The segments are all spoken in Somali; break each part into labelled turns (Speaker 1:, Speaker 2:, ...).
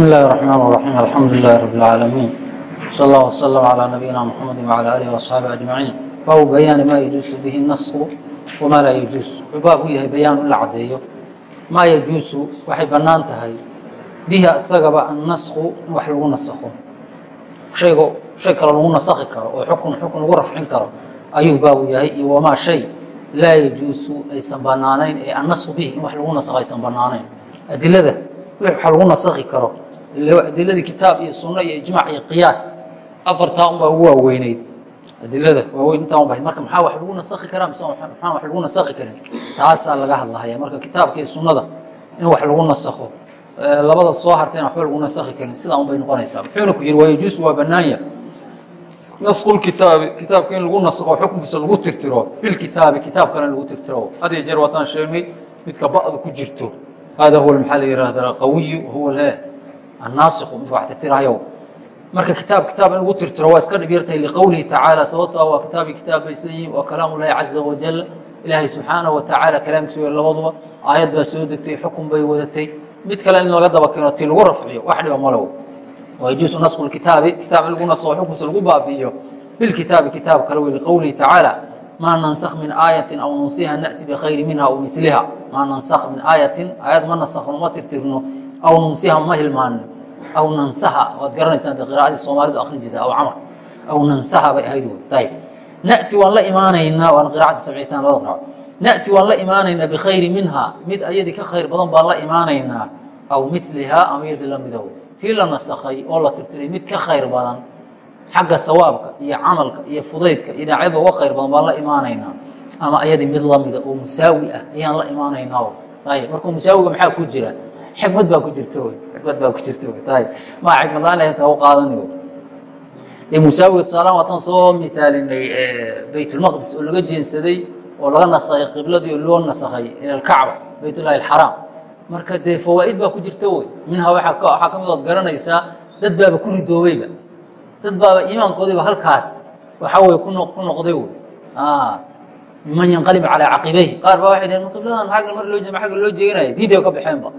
Speaker 1: بسم الله الرحمن الرحيم الحمد لله رب العالمين صلى الله وسلم على نبينا محمد وعلى آله وأصحابه أجمعين baabu bayaani maa yajuusu bihi nasku wamaa laa yajuus wuxuu baab u yahay bayaan in la caddeeyo maa yajuusu waxay bannaan tahay bihi isagaba annasku in wax lagu nasakho shaygo shay kale lagu nasakhi karo oo xukun xukun lagu rafcin karo ayuu baabu yahay iyo wamaa shay laa yajuusu aysan bannaanayn ee annasku bihi in wax lagu nasakho aysan bannaanayn adilada wax lagu nasakhi karo adiladii kitaab iyo sunno iyo ijmac iyo qiyaas. Afartaa unbaa ugu waaweyneyd. Adilada waaweyn intaan bahayd marka maxaa wax lagu nasakhi karaa? Mise maxaan wax lagu nasakhi karin? Taasaa laga hadlahaya marka kitaabka iyo sunnada in wax lagu nasakho labada soo hartayna waxba lagu nasakhi karin. Sidaa un bay noqonaysaa. Muxuuna ku yidhi waa yajuusu waa bannaanya nasqulkitaabi kitaabka in lagu nasakho xukunkiisa lagu tirtiro bilkitaabi kitaabkana lagu tirtiro. Had iyo jeer waataan sheegnay midka ba'du ku jirto. Hada huwa maxaa la yihahdaa qawiyu huwa le annaasiqu midka wax tirtirahayo marka kitaab kitaab in lagu tirtiro waa iska dhib yartahay liqowlihi tacaala sababtaa waa kitaabi kitaab bay waa kalaam ullahi caza wajal ilaahay subxaanahu wa tacaala kalaamkiisa labaduba aayad baa soo degtay xukun bay wadatay mid kale in laga daba keeno ti lagu rafciyo wax dhiba malow wayajuusu nasku kitaabi kitaab in lagu naso xukunkiisa lagu baabi'iyo bilkitaabi kitaab kale wey liqowlihi tacaala maa nansakh min aayatin aw nunsiha na'ti bikhayri minha aw miliha maa nansakh min aayatin aayad ma nasakhno ma tirtirno aw nunsiha ma hilmaano aw nansaha waad garanaysaan de qira'adii soomaalidu akrin jirta aw camar aw nansaha bay ahayd ayib na'ti waan la imaanaynaa waana qira'adii sabciitaan labada qiraco na'ti waan la imaanaynaa bikhayri minha mid ayadii ka khayr badan baan la imaanaynaa aw milihaa ama iyadii la midow tii la nasakhay oo la tirtiray mid ka khayr badan xagga hawaabka iyo camalka iyo fudaydka iyo dhinacyaba uga khayr badan baan la imaanaynaa ama ayadii mid lamida oo musaawi ah ayaan la imaanaynaa ayib markuu musaawiga maxaa ku jira xikmad baa ku jirta xikmad baa ku jirta wy ayib maa xikmad la'aan lahayd u qaadani dee musaawiga tusaalahan waataan soo misaalinay baytulmaqdis oo laga jeensaday oo laga nasakhay qibladii oo loo nasakhay ila alkacba baytullahi alxaraam marka dee fawaa'id baa ku jirta wey minhaa waxaa ka mid ood garanaysaa dad baaba ku ridoobayba dad baaba iimaankoodiiba halkaas waxaa weye ku noqday wey miman yanqalib calaa caqibayhi qaar baa waxay dhaheen qibladan agga mar loo agga loo jeeganaya diiday ka baxeenba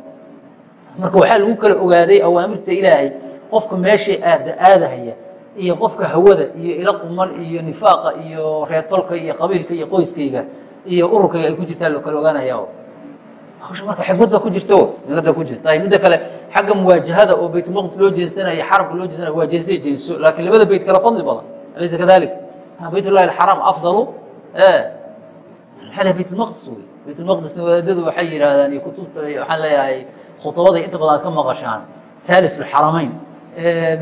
Speaker 1: marka waxaa lagu kala ogaaday awaamirta ilaahay qofka meeshay aada aadahaya iyo qofka hawada iyo ila quman iyo nifaaqa iyo reetolka iyo qabiilka iyo qoyskayga iyo ururkayga ay ku jirtaa loo kala ogaanaya hawsha marka xikmad baa ku jirta xikmad baa ku jirta. Midda kale xagga muwaajahada oo baytulmaqdis loo jeensanaya xarabka loo jeensanaya waa jeense jeenso laakiin labada beyt kala fadli badan. Alaysa kadalik? Baytullahi alxaraam afdalu maxaa lahay baytulmaqdis wey? Baytulmaqdisna wadaadadu waxay yidhaahdaan iyo kutubta waxaan leeyahay khutabada inta badan aad ka maqashaan halis lxaramayn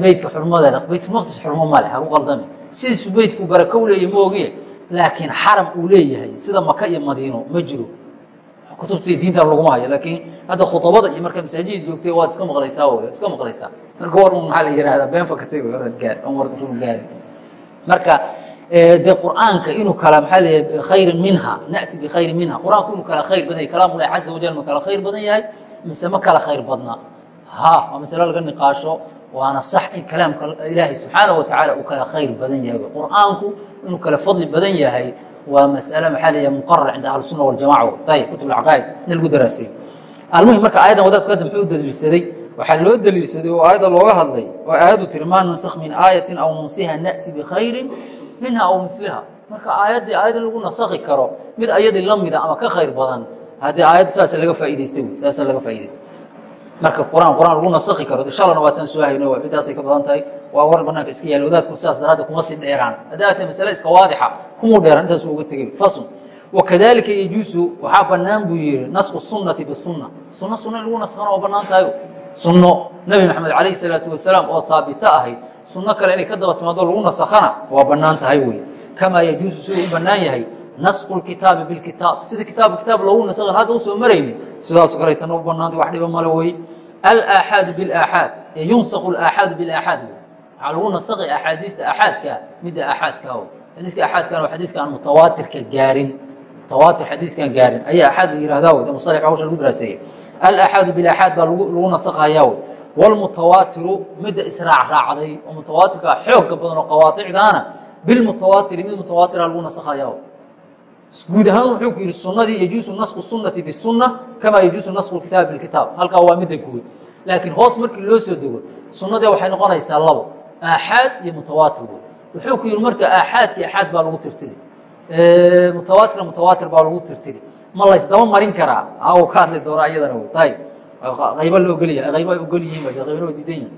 Speaker 1: beytka xurmadeeda baytulmaqdis xurmo male haku qaldami. Sidiisu beytku barako u leeyahy ma ogiye? Laakiin xaram uu leeyahay sida maka iyo madiino ma jiro. Kutubtii diinta laguma hayo laakiin hadda khutabada iyo markaad masaajid joogtay waad iska maqlaysaa wy waad iska maqlaysaa. Marka war un maxaa la yihahdaa been fakatay wy warad gaar on war run gaari marka dee qur'aanka inuu kala maxaa leeyahay khayrin minha na'ti bikhayrin minha. Qur'aanku inuu kala khayr badan yahay kalaam ullahi caza wajal ma kala khayr badan yahay mise ma kala khayr badna ha waa masalo laga niqaasho? Waana sax in kalaamka ilaahay subxaanaه wa tacaala uu kala khayr badan yahay. Qur'aanku inuu kala fadli badan yahay waa masale maxaa laya muqarar cinda ahlusuna waljamaca ayb kutub caqaaid in lagu daraasay almuhim marka ayadan wadaadku hadda muxuu daliilsaday? Waxaa loo daliilsaday oo aayadda looga hadlay oo aayaddu tiri maa nansakh min aayatin aw nunsiha na'ti bikhayrin minha aw miliha marka aayaddii aayad lagu nasakhi karo mid ayadii la mida ama ka khayr badan haddii aayad saasa laga faa'idaystay saasa laga faa'idaystay marka quraan quraan lagu nasakhi karo inshalana waataan soo hayno midaasay ka badan tahay. Waa war banaanka iska yaal wadaadku sidaas daraaddeed kuma sii dheeraan. Haddii aatay masale iska waadixa kumuu dheeraan intaas uga tegay fasl wakadalika yajuusu waxaa bannaan buu yihi nasku sunnati bisunna sunno sunno in lagu naskana waa bannaan tahay. Sunno. Nebi maxamed calayhi salaatu wasalaam oo haabita ahayd sunno kale inay ka daba timaado lagu nasakhana waa bannaan tahay wey. Kamaa yajuusu siduu u bannaan yahay nasku lkitaabi bilkitaab sida kitaabka kitaab loogu nasakhan hadda u soo marayni sidaaso kale tana u bannaantay wax dhiba male wey alaaxaadu bilaaxaad ee yunsakhu alaaxaadu bilaaxaad wey waxaa lagu nasakhay axaadiista axaadka midda axaadka o xadiiska axaadkana waa xadiiska aan mutawaatirka gaarin. Mutawaatir xadiiskaan gaarin. Ayaa axaad la yihahdaa wey de musalax hawsha lagu daraaseeyey alaaxaadu bilaaxaad baa lagu nasakhayaa wey wlmutawaatiru midda israac raacday oo mutawaatirka xoogga badan oo qawaaicdaana bilmutawaatiri mid mutawaatira lagu nasakhaya guud ahaan wuxuu ku yihi sunadii yajuusu nasku sunati bisunna kamaa yajuusu nasku kitaabi bilkitaab halkaa waa midda guud. Laakiin hoos markii loo soo dego sunnadii waxay noqonaysaa labo aaxaad iyo mutawaatir wey wuxuu ku yihi marka aaxaadki aaxaad baa lagu tirtiri. Mutawaatirna mutawaatir baa lagu tirtiri. Ma laysdaba marin karaa? A ka hadli doona iyadana w ayb qaybo la ogolya qaybo ay ogol qaybana way diidan yihiin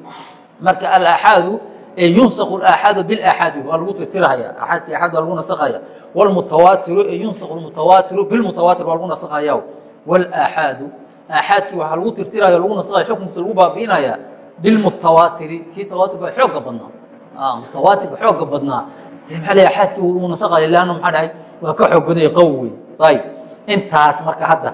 Speaker 1: marka alaaxaadu yunsaqu aaxaadu bilaxaadi waa lagu tirtirahaya aaadki aaad baa lagu nasakaya wlmutawaatiru yunsaqu mutawaatiru bilmutawaatir baa lagu nasakaya wlaaxaadu aaxaadkii waxaa lagu tirtiraya lagu nasakaya xukunkiisa lagu baabi'inaya bilmutawaatiri kii tawaatirka xooga badnaa. Mutawaatirka xooga badnaa. Maa aaadkii uu nasakaya lanna maxaa dhahay? Waa ka xoog badanya qaw wey intaas marka hadda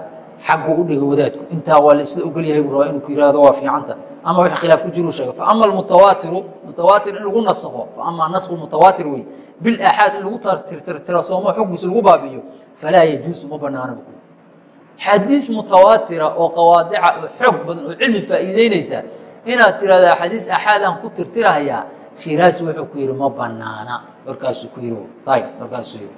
Speaker 1: xaggu u dhiga wadaadku. Intaa waa la isla ogol yahay buu rabaa inuu ku yihahdo waa fiicanta ama wix khilaaf ku jiru sheega. Faama almutawaatiru mutawaatir in lagu nasakho faama nasku mutawaatir wey bilaxaad in lagu tirtira sooma xukunkiisa lagu baabi'iyo falaa yajuusu ma banaana bu xadiis mutawaatira oo qawaadica oo xoog badan oo cilmi faa'iideynaysa inaad tirahdo axaadiis axaadaan ku tirtirahayaa shiraasi wuxuu ku yihi ma banaana. Warkaasuu ku yihi ayb warkaasuu yihi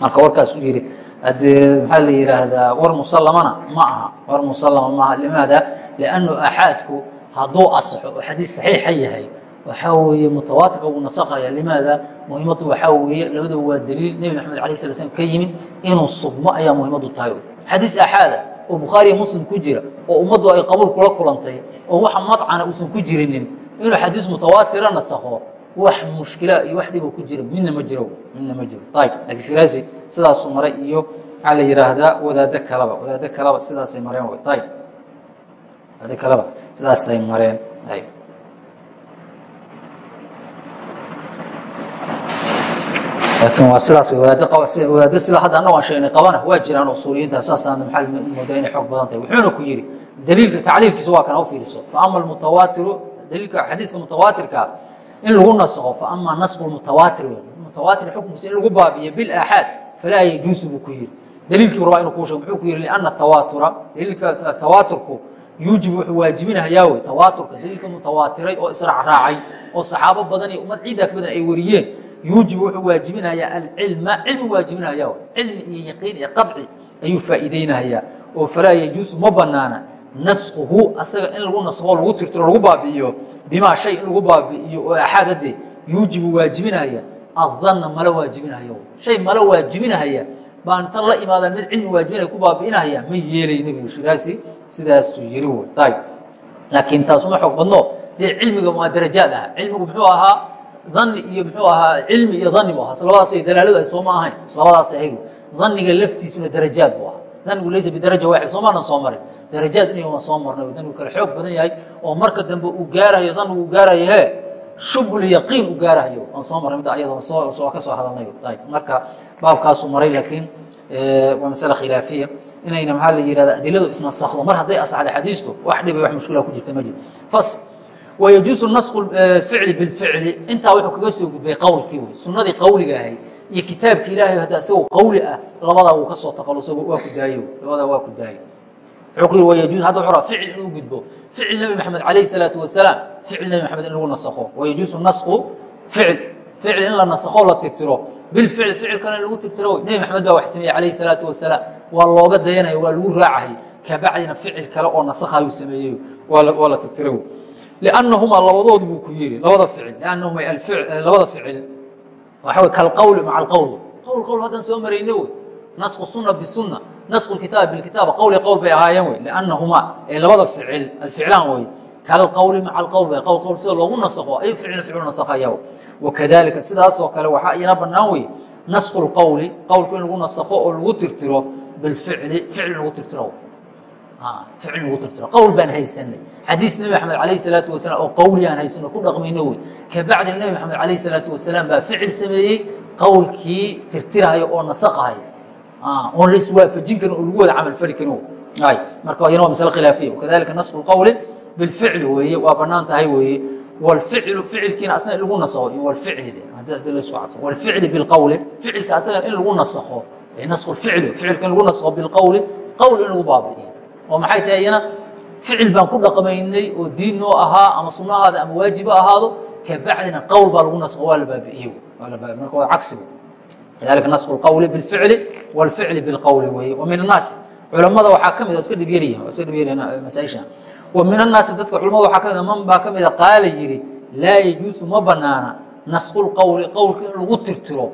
Speaker 1: marka warkaasuu yihi hadee maxaa la yihaahdaa war musalamana ma aha war musalama maaha. Limaada? Liannu axaadku hadduu asaxo oo xadiis saxiixa yahay waxaa weeye mutawaatirka wuu nasakaya limaada? Muhimaddu waxaa weeye labadaba waa daliil. Nebi maxamed alay sala slam ka yimid inuu sugmo ayaa muhimaddu tahay. Xadiis axaada oo bukhaariya muslim ku jira oo ummaddu ay qabuul kula kulantay oo waxa madcana uusan ku jirinin inuu xadiis mutawaatira nasakho wax mushkila iyo wax dhibo ku jira midna ma jiro midna ma jiro. Ayb laakiin shiraasi sidaasuu maray iyo maxaa la yihaahdaa wadaado kaleba wadaado kaleba sidaasay mareen wy ayb wadaado kaleba sidaasay mareen. Ayb laakiin waa sidaas wadaado wadaado sida hadda annago aan sheegnay qabana waa jiraan usuuliyiinta saasaan maxaa moodaa inay xoog badan tahay. Wuxuuna ku yidhi daliilka tacliilkiisa waa kan ha u fiiriso faama almutawaatiru daliilka xadiiska mutawaatirka in lagu nasakho faama nasku mutawaatir mutawaatir xukunkiisa in lagu baabiyo bilaxaad falaa yajuusu buu ku yidhi daliilkii rabaa inuu kuu sheego muxuu ku yidhi lianna tawaatura. Daliilka tawaaturku yuujibu wuxuu waajibinahayaa wey. Tawaaturka daliilka mutawaatiray oo israac raacay oo saxaabo badan iyo ummad ciidaa ka badan ay wariyeen yuujibu wuxuu waajibinayaa alcilma. Cilmi waajibinahaya cilmi iyo yaqiin iyo qaci ayuu faa'iideynahayaa oo falaa yajuusu ma banaana naskuhu asaga in lagu naskho lagu tirtiro lagu baabi'iyo bimaa shay in lagu baabi'iyo oo axaadade yuujibu waajibinahaya adanna mala waajibinahaya. Shay mala waajibinahaya baan tan la imaadaan mid cilmi waajibinaya ku baabi'inahaya ma yeelay nebigu shiraasi sidaasuu yiri wey ayb laakiin taasuma xoog badno dee cilmiga waa darajaad ah cilmigu muxuu ahaa dani iyo muxuu ahaa cilmi iyo dani bu ahaa. Labadaas dalaaladu ay sooma ahayn. Labadaas ahayd daniga laftiisuna darajaad bu ahaa danigu laysa bidaraja waaxid soomaanan soo marin darajaad in waan soo marnay danigu kale xoog badan yahay oo marka dambe uu gaarayo danigu uu gaarayo he shubul yaqiin u gaarayo. Waan soo marnay midda ayadana soo ka soo hadalnay. Ayb marka baabkaasuu maray laakiin waa masale khilaafiya. Inayna maxaa la yihahda adiladu isnasakdo mar hadday asaxda xadiistu wax dhibay wax mushkila ku jirta ma jiro fasl wayajuusu nasku ficli bilficli intaa wuxuu kaga soo gudbay qowlkii wey. Sunnadii qowliga ahayd iyo kitaabka ilaahay hadda isagoo qawli ah labadaa wuu ka soo taqalusay waa ku daayo labadaa waa ku daayo wuxuu yidhi wayajuuz hadda cura ficil inuu gudbo. Ficil nebi maxamed calayhi salaatu wasalaam ficil nebi maxamed in lagu nasakho. Wayajuusu nasku ficil ficil in la nasakho la tirtiro. Bilficil ficil kale in lagu tirtiro nebi maxamed baa wax sameeyey calayhi salaatu wasalaam waa looga dayanaya waa lagu raacahay. Kabacdina ficil kale oo nasakhaayuu sameeyey waa la tirtiray annahumaa labadood buu ku yidhi labada ficil. Annahuma labada ficil waxaw kalqowl maca alqowl qowl qowl haddan soo marayno wey nasku suna bisunna nasku kitaab bilkitaab qowli qowl bay ahaayeen wey liannahumaa ee labada ficil alficlaan wey kalqowli maca alqowl wey qowl qowl sida loogu nasakho ay ficilna ficlu nasakhaya wakadalika sidaasoo kale waxaa iyana bannaan wey nasku lqowli qowlku in lagu nasakho oo lagu tirtiro bilficli ficil in lagu tirtiro ficil lagu tirtiro. Qowl baan haysanay. Xadiis nebi maxamed alayh salaatu wasalaam oo qowli aan haysano ku dhaqmayno wey. Kabacdina nebi maxamed alayh salaatu wasalaam baa ficil sameeyey qowlkii tirtirahayo oo nasakhahay oon la iswaafajin karin oo lagu wada camal fali karin ay marka iyana waa masale khilaafiya. Wakadalika nasku lqowli bilficli weeye. Waa bannaan tahay weeye. Wlficlu ficilkiina asna in lagu nasakho iyo wlficli haddii la isku cadfo wlficli bilqowli ficilka asagana in lagu nasakho nasku ficlu ficilka in lagu nasakho bilqowli qowl in lagu baabi'iyo oo maxay tahay iyana ficil baan ku dhaqmaynay oo diin noo ahaa ama sunahaada ama waajib ha ahaado kabacdina qowl baa lagu naskho waa la baabi'iye marka waa cagsigu lidalika nasku اlqowli biاlficli wاlficli biاlqowli weeye wa min الnaasi culamada waxaa ka mid iska dhibyaryihin iska dhibyaryihin masaaisha wa min annaasi dadka culamada waxaa ka mida man baa ka mida qaala yidhi laa yajuusu ma banaana nasqulqowli qowlka in lagu tirtiro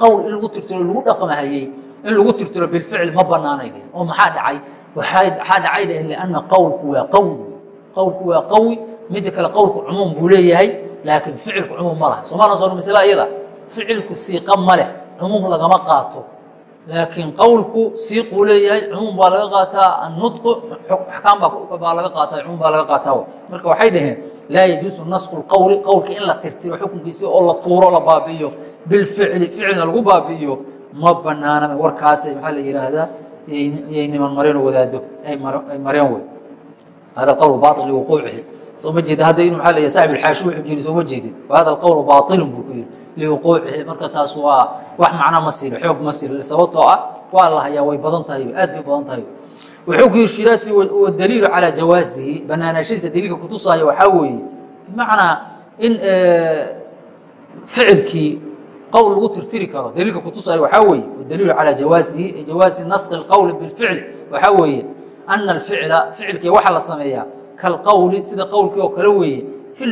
Speaker 1: qowl in lagu tirtiro lagu dhaqmahayey in lagu tirtiro bilficli ma banaanay dheh oo maxaa dhacay Waxaa dhacay lianna qowlku waa qawi qowlku waa qawi midda kale qowlku cumuum buu leeyahay laakiin ficilku cumuum ma laha soomaalia soo masla iyada ficilku siiqa ma leh cumuum lagama qaato laakiin qowlku siiquu leeyahay cumuum baa laga qaataa anudqu axkaam baa laga qaata cumuum baa laga qaataa marka waxay dhaheen laa yajuusu nasqu lqowli qowlka in la tirtiro xukunkiisi oo la tuuro la baabi'iyo bilficli ficilna lagu baabi'iyo ma banaana warkaas maxaa la yihaahdaa yay niman mareen wadaado ay mareen wey. Hada qowl bail liwuquucihi soo ma jeedin hadda inu maa la saxib ilxaashi wuxuu jiri soo ma jeedin. Hada alqowl baailun buu ku yidhi marka taas waa wax macna ma siro xoog ma siro sababtoo ah waa la way badan tahay aad bay badan tahay. Wuxuu ku yidhi shiraasi wadaliilu calaa jawaasihi. Banaanaashadiisa daliilka kutusaya waxaa weeye bimacnaa in ficilkii qowl lagu tirtiri karo daliilka kutusaya waxaa weeye wadaliilu calaa jawaasihi jawaasi nasqi اlqowli bilficli waxaa weeye ana alficla ficilkii waxaa la sameeyaa kalqowli sida qowlkii oo kale weeye fi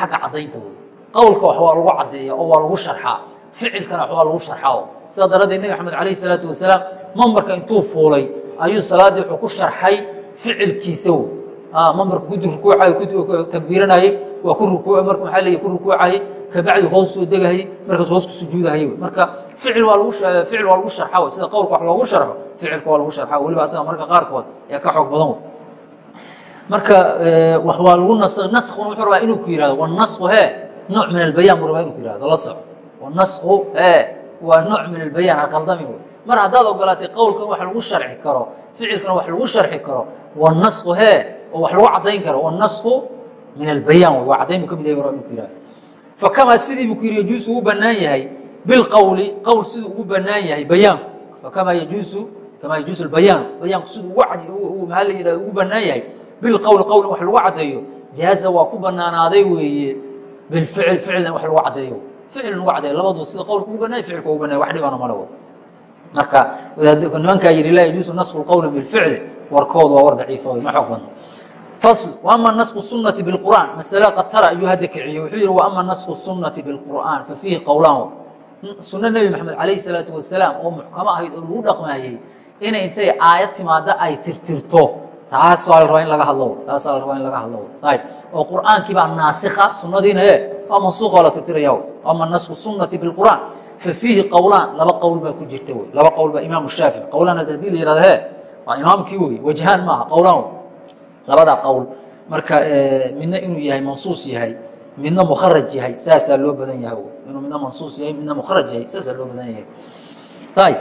Speaker 1: xagga caddaynta wey qowlka wax lagu caddeeya oo waa lagu sharxaa ficilkana wax lagu sharxaa sidaa daraaddeed nebi axmed calayh isalaatu wasalaam mambarka intuu fuulay ayuu salaaddii wuxuu ku sharxay ficilkiisa wey mambarka ku rukuucay takbiiranayey waa ku rukuuc marka maxaa leeyahy ku rukuucayey kabacdi hoos soo degahayey markaas hoos ku sujuudahayey wey marka ficil waa lagu sharxaa wey sida qowlka wax loogu sharxo ficilka waa lagu sharxaa weliba asaga marka qaarkood ee ka xoog badan marka wax waa lagu nas naskuna wuxuu rabaa inuu ku yihahdo wanasku hee nooc min albayaan buu rabaa inu ku yihahdo la soco wanasku hee waa nooc min albayaan haqaldami wey mar haddaad ogolaatay qowlkan wax lagu sharxi karo ficilkana wax lagu sharxi karo wanasku hee oo wax lagu caddayn karo wanasku min albayaan wey waa caddayn buu ka mid yahay rabaa inu ku yihahdo fakamaa sidii buu ku yihi yajuusu uu bannaan yahay. Bilqowli qowl siduu ugu bannaan yahay bayaanku fakamaa yajuusu kamaa yajuusu albayaanu bayaanku siduu ugu maxaa la yihahdo ugu bannaan yahay. Bilqowli qowlin wax lagu caddeeyo. Jaaza waa ku banaanaaday weeye. Bilficil ficilna wax lagu caddeeyo. Ficil lagu caddeeyo. Labadu sida qowlka ugu banay ficilka ugu banay wax dhibana male wey marka nimankaa yidhi laa yajuusu nasku lqowli bilficli warkoodu waa war daciifa wey ma xoog badna ama nasu sunati biqur'aan masale katara ayuu hadda kiciye wuxuu yihi ama nasku sunati biqur'aan fa fiihi qowlaan hmm, sunno nebi maxamed calayhi salaatu wasalaam oo muxkamo ahayd oo lagu dhaqmaayey inay intay aayad timaado ay tirtirto. Taasaa la rabaa in laga hadlo. Taasaa la rabaa in laga hadlo. Ayb oo qur'aankii baa naasikha sunnadiina e waa mansuuqa oo la tirtiraya. Ama nasku sunati biqur'aan fa fiihi qowlaan laba qowl baa ku jirta laba qowl baa imaamu shaafici qowlaan haddii la yihahdo he. Waa imaamkii wey. Wajhaan maaha qowlaan labadaa qowl. Marka midna inuu yahay mansuus yahay midna mukharaj yahay saasaa loo badan yahay. Inuu midna mansuus yahay midna mukharaj yahay saasaa loo badan yahay. Ayb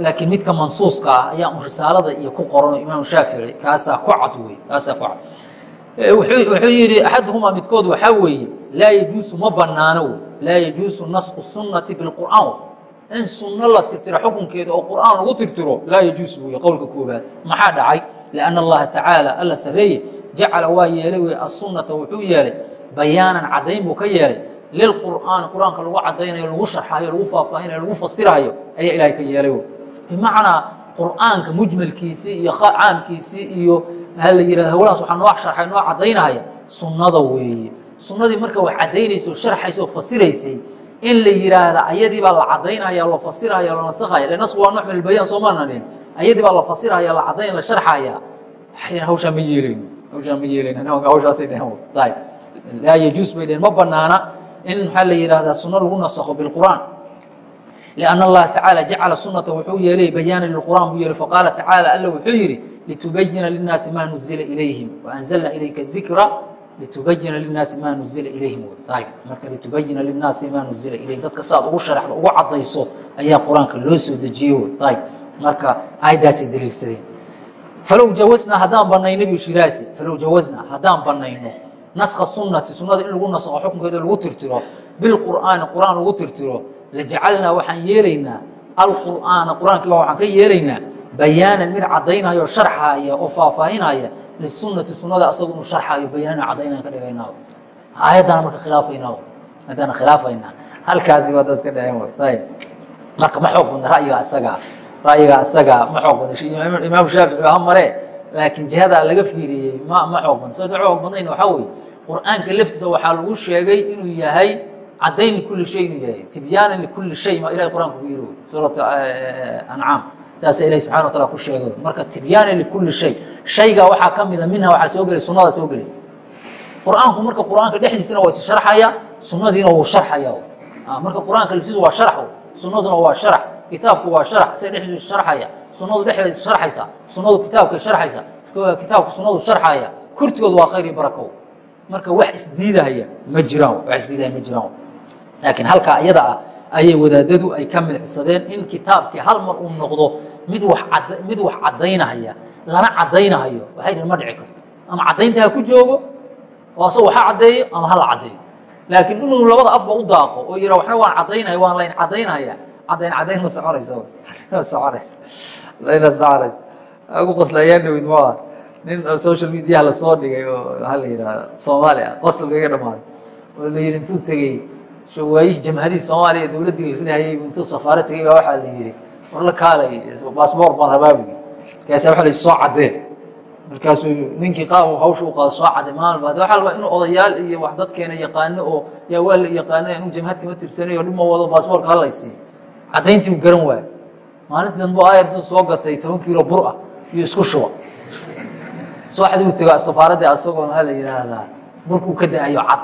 Speaker 1: laakiin midka mansuuska ah ayaa un risaalada iyo ku qoranoo imaam shaafici kaasaa ku cad wey kaasaa ku cad. Wuxuu yidhi axaduhumaa midkood waxaa weeye laa yajuusu ma banaano laa yajuusu nasku sunati bilqur'aan in sunno la tirtiro xukunkeeda oo qur'aan lagu tirtiro laa yajuus buuy qowlka koobaad maxaa dhacay? Lianna allaha tacaala alla sareeye jacala waa yeelay wey assunnata wuxuu yeelay bayaanan caddayn buu ka yeelay. Lilqur'aani qur'aanka lagu caddaynayo lagu sharxayo lagu faahfaahinayo lagu fasirayo ayaa ilaahay ka yeelay wey bimacnaa qur'aanka mujmalkiisii iyo caamkiisii iyo maa la yihahdo hawlahaas waxaa noo sharxay noo caddaynaya sunnada weeye. Sunnadii marka wax caddaynaysa oo sharxaysa oo fasiraysay in la yihaahda ayadii baa la cadaynaya la fasiraya la naskaya le nasku waa nooc min albayaan soomaanan dhin ayadii baa la fasiraya la cadayn la sharxaya hawshaa ma yeelayno hawshaa ma yeelayno nimanka hawshaasay dhehen ayb laa yajuus bay dhehen ma banaana in maxaa la yihahdaa suno lagu nasakho bilqur'aan لأن الlaha taعaaلى jacala sunata wuxuu yeelay bayaana lqur'an buu yeelay faqaala tacaalى alla wuxuu yidhi litubayina lلnaasi ma nuzila ilayhim وأnزlna ilayka الذikra litubayina linaasi maa nuzila ilayhim ayb marka litubayina linaasi maa nuzila ilayhim dadka saad ugu sharaxdo ugu cadayso ayaa qur'aanka loo soo dejiye ayb marka aayaddaasay daliilsadeen falow jawasnaa haddaan banayno bu shiraasi falow jawasnaa haddaan banayno naska sunati sunada in lagu nasqo xukunkeeda lagu tirtiro bilqur'aani qur'aan lagu tirtiro lajacalnaa waxaan yeelaynaa alqur'aana qur'aankiiba waxaan ka yeelaynaa bayaanan mid caddaynaya oo sharxaaya oo faahfaahinaya lisunati sunada asagu inuu sharxaayo bayaanina caddaynaan ka dhigaynaa aayaddana marka khilaafaynaa haddana khilaafaynaa halkaasi waa daska dheheen ayb marka ma xoog badna ra'yiga isagaa ra'yiga isagaa ma xoog badna imaamu shaafici ha mare laakiin jihadaa laga fiiriyey ma ma xoog badan sababta xoog badnayn waxaa weeye qur'aanka laftiisa waxaa lagu sheegay inuu yahay caddayn likulli shay inuu yahay tibyaanan likulli shay ma ilahay qur'anka ku yiri suurata ancaam saasa ilahi subxana wa taala ku sheegay. Marka tibyaanan likulli shay. Shaygaa waxaa ka mida minha waxaa soo gelay sunnada soo gelaysa. Qur'aanku marka qur'aanka dhexdiisana waa is sharxaya sunnadiina wuu sharxaya. Marka qur'aanka laftiisu waa sharx sunnaduna waa sharax kitaabku waa sharax isaga dhexdiisu sharxaya. Sunnadu dhexdeeda sharxaysa sunnadu kitaabkay sharxaysa. Kitaabku sunnadu sharxaya kurtigooda waa khayr iyo barakow marka wax isdiidahaya ma jiraan wax isdiidahaya ma jiraan. Laakiin halkaa iyada ah ayay wadaadadu ay ka milicsadeen in kitaabkii hal mar uu noqdo mid wax caddaynahaya lana caddaynahayo waxay dhihin ma dhici karto. Ama caddaynta ha ku joogo oo asagoo ha caddeeyo ama hala caddeeyo. Laakiin inuu labada afba u daaqo oo yidha waxna waan caddaynaya waan layn caddaynahaya caddayn caddayn ma soconaysa ma soconaysa layna soconaysa ugu qoslayaa dhawid maa nin social mediaha la soo dhigay oo waxaa la yidhahda soomaaliya qosalka iga dhamaaday oo la yidhi intuu tegey waayihii jamhadihii soomaaliya dowladdii la ridahayay intuu safaaro tegey baa waxaa la yidhi war la kaalay baasboor baan rabaabugi markaasa waxa la soo caddee markaasuu ninkii qaab hawsha u qaado soo cadday maalba hadda waxaa la rabaa inuu odayaal iyo wax dadkeena yaqaano oo yaa waa la yaqaana inuu jamhad kama tirsanayo dhib ma wado baasboorka halaysiiyo caddayntii u garan waayo maalintii danbu ayartu soo gatay toban kiilo bur ah iyo isku shuba. Subaxdii u tego safaaraddii asagoo maxaa la yidhaahdaa burkuu ka da'ayo cad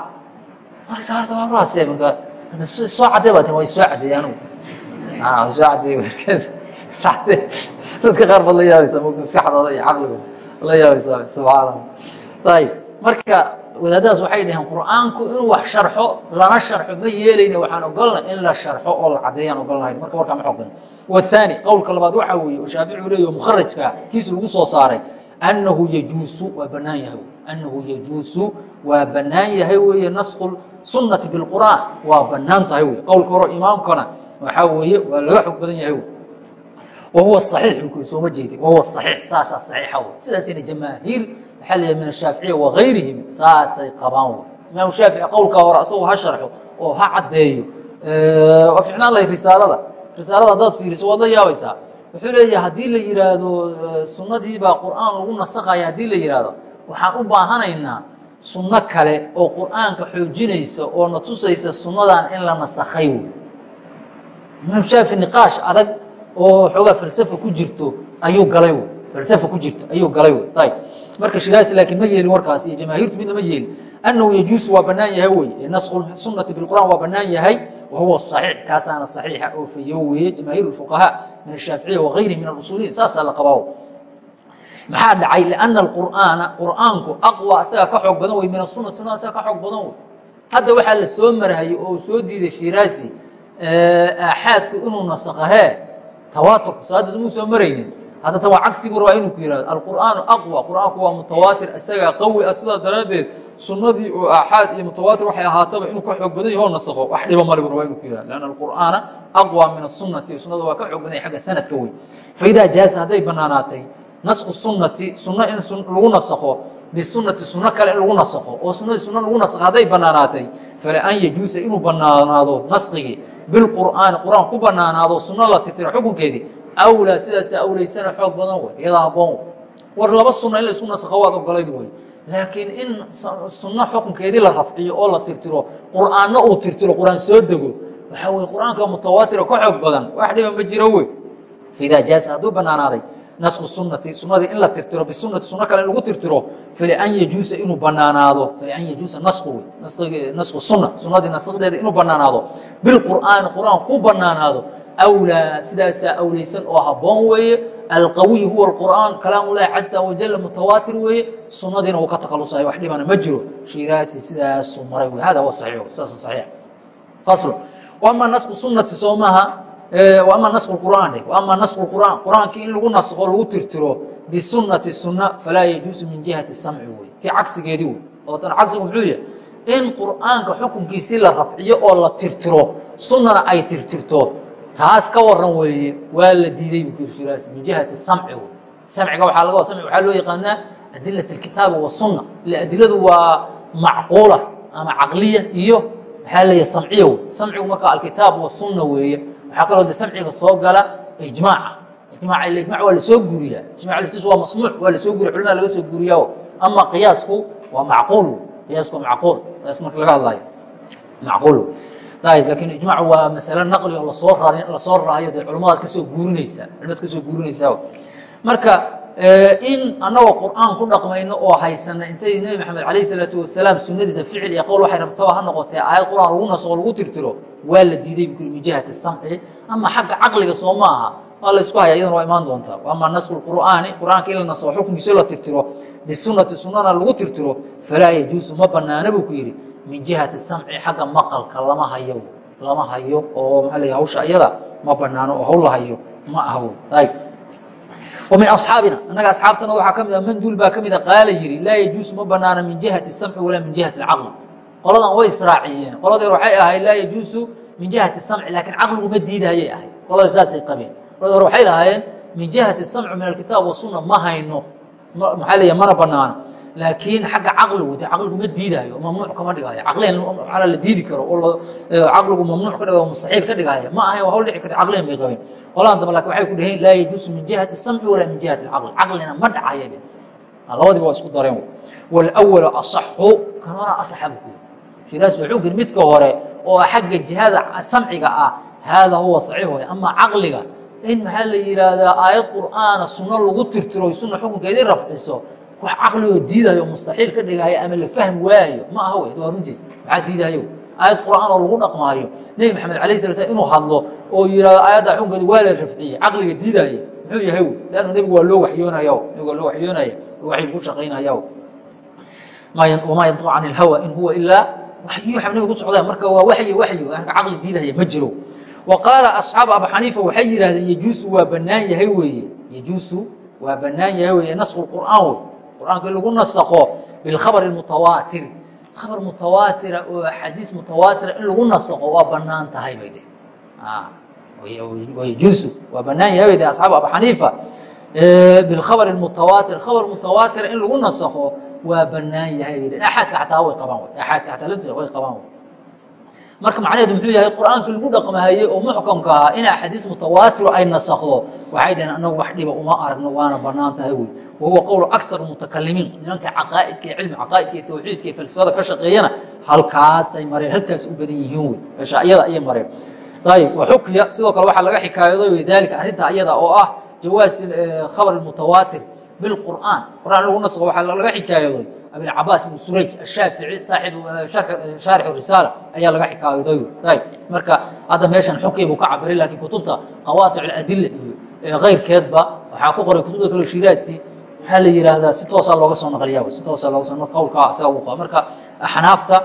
Speaker 1: marka safarta waa raase marka soo caddee baa tin way soo caddeeyey anugu. Soo caddeeyey markaas sade dadka qaar baad la yaabaysaa maskaxdooda iyo caqligooda la yaabaysaa subxaana allah ayib marka wadaadadaas waxay dhaheen qur'aanku inuu wax sharxo lana sharxo ma yeelayna waxaan ogolnay in la sharxo oo la caddeeyaan ogolnahay marka warkaa ma xogan wathani qowlka labaad waxaa weeye oo shaafici leeyaho mukharajka kiis lagu soo saaray annahu yajuusu waa bannaan yahay annahu yajuusu waa bannaan yahay weeye nasqu sunnati bilqur'aan waa bannaan tahay wey qowlka hore imaamkana waxaa weeye waa laga xog badan yahay wahuwa buu sooma jeedi wahuwa صaxiix saasaa saxiixa wey sidaasina jamaahiir waxaa la min ashaaficiya wagayrihim saasay qabaan wey imaam shaafici qowlkaa hore asagoo ha sharxo oo ha caddeeyo waa ficnaan lahay risaalada. Risaalada haddaad fiiriso waad la yaabaysaa. Wuxuu leeyahay haddii la yihaahdo sunnadii baa qur'aan lagu nasakaya haddii la yihahdo waxaan u baahanaynaa sunno kale oo qur'aanka xoojinaysa oo na tusaysa sunnadan in la nasakhay wey imaam shaafici niqaash adag oo xoogaa falsafa ku jirto ayuu galay wey falsafa ku jirto ayuu galay wey ayb marka shiraasi laakiin ma yeelin warkaas iyo jamaahiirtu midna ma yeelin. Annahu yajuusu waa bannaan yahay wey nasku sunnati bilqur'an waa bannaan yahay. Wa saxiix. Kaasaana saxiixa oo fayo weeye jamaahiir fuqahaa min ashaaficiya wagayrihi min alusuuliyin saasaa la qabaa maxaa dhacay? Lianna alqur'aana qur'aanku aqwa asagaa ka xoog badan wey min asunati sunada asaga ka xoog badan wey. Hadda waxaa la soo marhayay oo soo diiday shiraasi aaxaadku inuu nasakahee tawaaturka salaaddiis muu soo maraynin. Hadda tan waa cagsigu rabaa inuu ku yihahdo alqur'aanu aqwa qur'aanku waa mutawaatir isagaa qawi ah sidaa daraaddeed sunnadii oo aaxaad iyo mutawaatir waxay ahaataba inuu ka xoog badan yaho nasakho. Wax dhiba malibu rabaa inuu ku yihahdo lanna alqur'aana aqwa min asunati sunnada waa ka xoog badan yahay xagga sanadka wey. Faidaa jaasa hadday bannaanaatay nasku sunnati sunno in lagu nasakho bisunati sunno kale in lagu nasakho. Oo sunnadii sunno lagu nasakho hadday bannaanaatay fala an yajuusa inuu bannaanaado naskigii bilqur'aani qur'aan ku bannaanaado sunno la tirtiro xukunkeedii awlaa sidaasa awlaysana xoog badan wey iyadaa habboon war laba sunno in la isku nasakho waad ogolayd wey. Laakiin in sunno xukunkeedii la rafciyo oo la tirtiro qur'aanna uu tirtiro qur'aan soo dego waxaa weye qur'aanka mutawaatira ka xoog badan wax dhiba ma jiro wey. Faidaa jaasa hadduu bannaanaaday nasku sunati sunadii in la tirtiro bisunati suno kale lagu tirtiro falian yajuusa inuu banaanaado falian yajuusa nasku suna sunadii nasdeeda inuu banaanaado bilqur'aani qur'aan ku banaanaado awlaa sidaasaa awlaysan oo habboon weeye alqawiy huwa alqur'aan kalaam ullahi caza wajal mutawaatir weeye sunadiina wuu ka takhalusayo wax dhibana ma jiro. Shiraasi sidaasuu maray hada huwa saxiix saasa saxiix. Faslu ama nasku sunati soo ama nasku qur'aan ama nasku qur'aan qur'aankii in lagu naskho lagu tirtiro bisunati sunna falaa yajuusu min jihati samci wey ti cagsigeedii wey oo tan cagsigu muxuu yahay in qur'aanka xukunkiisii la rafciyo oo la tirtiro sunnana ay tirtirto taas ka waran weeye waa la diiday buu kirshiraasi min jihati samci wey samciga waxaa laga samci waxaa loo yaqaanaa adilat alkitaabi wasunna ila adiladu waa macquula ama caqliya iyo maxaa leeyahay samciya wey samcigu marka alkitaab wasunna weeye waxaa kaloo de samciga soo gala ijmaaca. Ijmac waa la soo guuriyaa ijmac laftiisu waa masmuuc waa la soo guuriya culimada laga soo guuriyaa ama qiyaasku waa macquul qiyaasku waa macquul. Qiyaas marka laga hadlayo macquul ayb laakiin ijmac waa masale naqli oo la soo rar la soo raayo dee culamadaad ka soo guurinaysaa culimad ka soo guurinaysaa marka in anagoo qur'aan ku dhaqmayno oo haysana intay nebi maxamed alayh isalaatu wasalaam sunadiisa ficil iyo qowl waxay rabtaba ha noqotee aayad qur'aan lagu nasoo lagu tirtiro waa la diiday bu min jihati samci ama xagga caqliga soo ma aha waa la isku haya iyadana waa imaan doontaa. Ama nasu qur'aani qur'aanka in la naso xukunkiisa la tirtiro bisunati sunana lagu tirtiro falaa yajuusu ma banaana buu ku yidhi. Min jihati samci xagga maqalka lama hayo lama hayo oo maaa la hawsha iyada ma banaano oo hawl hayo ma aho min aصxaabina annaga asxaabtana waxaa ka mid a man baa ka mida ah, qaala yidhi laa yajuusu ma banaana min jihati samci walaa min jihati اcaql qoladan way israaciyeen. Qoladeer waxay ahayd laa yajuusu min jihati samci laakiin caqliguma diidayay ahayd qolada saasay qabeen. Qolada waxay lahaayeen min jihati samcu min alkitaab wasunna ma hayno. Maxaa leeya mana banaano laakiin xagga caqligu de caqliguma diidaayo mamnuuc kama dhigayo caqleen macnaa la diidi karo oo caqligu mamnuuc ka dhigayo mustaxiil ka dhigayo ma ahayn hawl dhici karta caqleen bay qabeen. Qoladan dambe laakiin waxay ku dheheen laa yajuusu min jihati samci walaa min jihati alcaqli. Caqlina ma dhacaya labadiiba waa isku dareen. Walwalu asaxu kanona asaxabu ku wuxuu giri midka hore oo xagga jihada samciga ah haada huwa saxiix way ama caqliga. In maxaa la yidhaahdaa aayad qur'aana sunno lagu tirtiro sunna xukunkeedii rafciso wax caqligoo diidayo mustaxiil ka dhigaayo ama la fahmi waayo ma aha wey waa runtiis maxaa diidayo aayad qur'aan oo lagu dhaqmaayo. Nebi maxamed alayh sala slam inuu hadlo oo yihahdo aayadda xukunkeeda waa la rafciyey caqliga diidaaye muxuu yahay lanna nebigu waa loo waxyoonaya nebigu waa loo waxyoonaya waxay ku shaqaynaya wamaa yantiqu can ilhawa in huwa ilaa waxyuuxa nebiga ku socdaa marka waa waxyi waxyi caqli diidaya ma jiro. Wa qaala asxaabu abu xaniifa waxay yidhahdeen yejuusu waa bannaan yahay weeye. Yejuusu waa bannaan yahay weeye nasku qur'aan wey. Qur'aanka in lagu nasakho bilkhabr mutawaatir khabar mutawaatira oo xadiis mutawaatira in lagu nasakho waa bannaan tahay bay dheh yajuusu waa banaan yahay bay dheh asxaabu abu xaniifa. Bilkhabr mutawaatir khabar mutawaatira in lagu nasakho waa banaan yahay bay dheh axaadka xataa way qabaan w axaadka xataa laftiisa way qabaan marka macnaheedu muxuu yahay qur'aankii lagu dhaqmahayey oo muxkamka ahaa in axaadiis mutawaatiro ay nasakdo waxay dhaheen anagu wax dhiba uma aragno waana bannaan tahay wey wa huwa qowl akar mutakalimiin nimanka caqaa'idka iyo cilmi caqaa'idka iyo tawxiidka iyo falsafada ka shaqeeyana halkaasay mareen halkaas u badan yihiin wey meesha iyada ayay mareen. Ayib wa xukya sidoo kale waxaa laga xikaayaday wey daalika arrinta iyada oo ah jawaasi khabar mutawaatir biاqur'aan quraan lagu nasqo waxaa laga xikaayadooy abin cabaas ibn surayj ashaafici saaib shaarix risaala ayaa laga xikaayaday marka hadda meeshan xukii buu ka cabiri laakiin kutubta qawaaticu adila iyo ayrkeedba waxaa ku qoray kutubta kale shiraasi waxaa la yidhaahdaa si toosaa looga soo naqliyaa si toosaa looga soo qowlkaa isaga u qaba marka axnaafta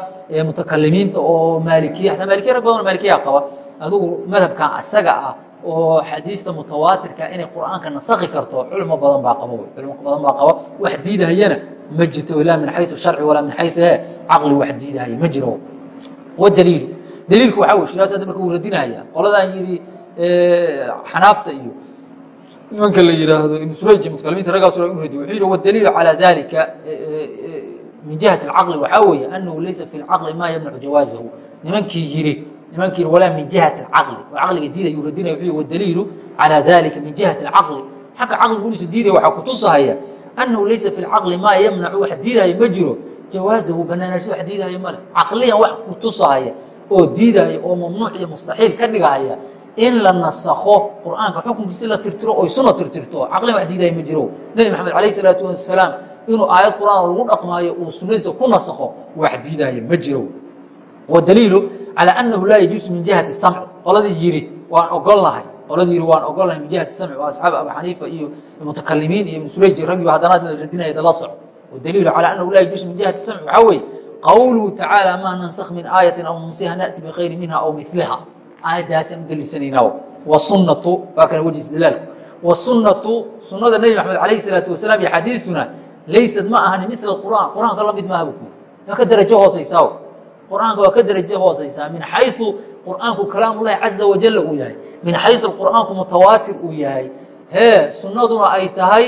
Speaker 1: mutakalimiinta oo maalikiya xataa maalikiya rag badan oo maalikiya qaba adugu madhabkan isaga ah oo xadiista mutawaatirka inay qur'aanka nasakhi karto culimo badan baa qaba culimo badan baa qaba wax diidahayana ma jirto ilaa min xayu sharci walaa min xayu he caqli wax diidahaya ma jiro. Wadaliilu daliilku waxaa wey shiraas hadda marka uu radinaya qoladan yidhi xanaafta iyo nimanka la yihaahdo ibn surayj mutakalimiinta raggaas inu radiy wuxuu yidhi wadaliilu calaa dalika min jihati alcaqli. Waxaa weeye anahu laysa fi lcaqli maa yamnacu jawaazahu. Nimankii yidhi nimankii walaa min jihati alcaqli. Oo caqliga diidayuu radinaya wuxuu yihi wadaliilu calaa dalika min jihati alcaqli. Xagga caqligu inuusa diidaya waxaa kutusahaya anahu laysa fi lcaqli maa yamnacu wax diidaya ma jiro. Jawaazahu banaanaasho wax diidahaya male caqliyan wax kutusahaya oo diidaya oo mamnuuc iyo mustaxiil ka dhigahaya in la nasakho qur'aanka xukunkiisi la tirtiro oy suna tirtirto. Caqliyan wax diidaya ma jiro. Nebi maxamed alayh isalaatu wasalaam inuu aayad qur'aan lagu dhaqmaayo uu sunadiisa ku nasakho wax diidaya ma jiro. Wadaliilu calى anahu laa yajuusu min jihati samci qoladii yidhi waan ogolnahay qoladii yidhi waan ogolnahay min jihati samci waa asxaab abu xaniifa iyo mutakalimiin iyo ibn surayj raggiiba haddana la radinaya dala soco wadaliilu calى anahu laa yajuusu min jihati samci waxaa weeye qowluhu tacaalى maa nansakh min aayatin aw nunsiha naأti bkhayri minha aw miliha aayaddaasaan u daliisanaynaa wasunatu waa kana wejhi istidlaalku wasunatu sunada nebi maxamed alayh الsalaatu wasalaam iyo xadiistuna laysad ma ahani mila qur'aan qur'aanka la mid maaha bu ku waa ka darajo hooseysaa qur'aanka waa ka darajo hooseysaa min xayu qur'aanku kalaamulahi caza wajala uu yahay. Min xayu qur'aanku mutawaatir uu yahay. Hee sunaduna ay tahay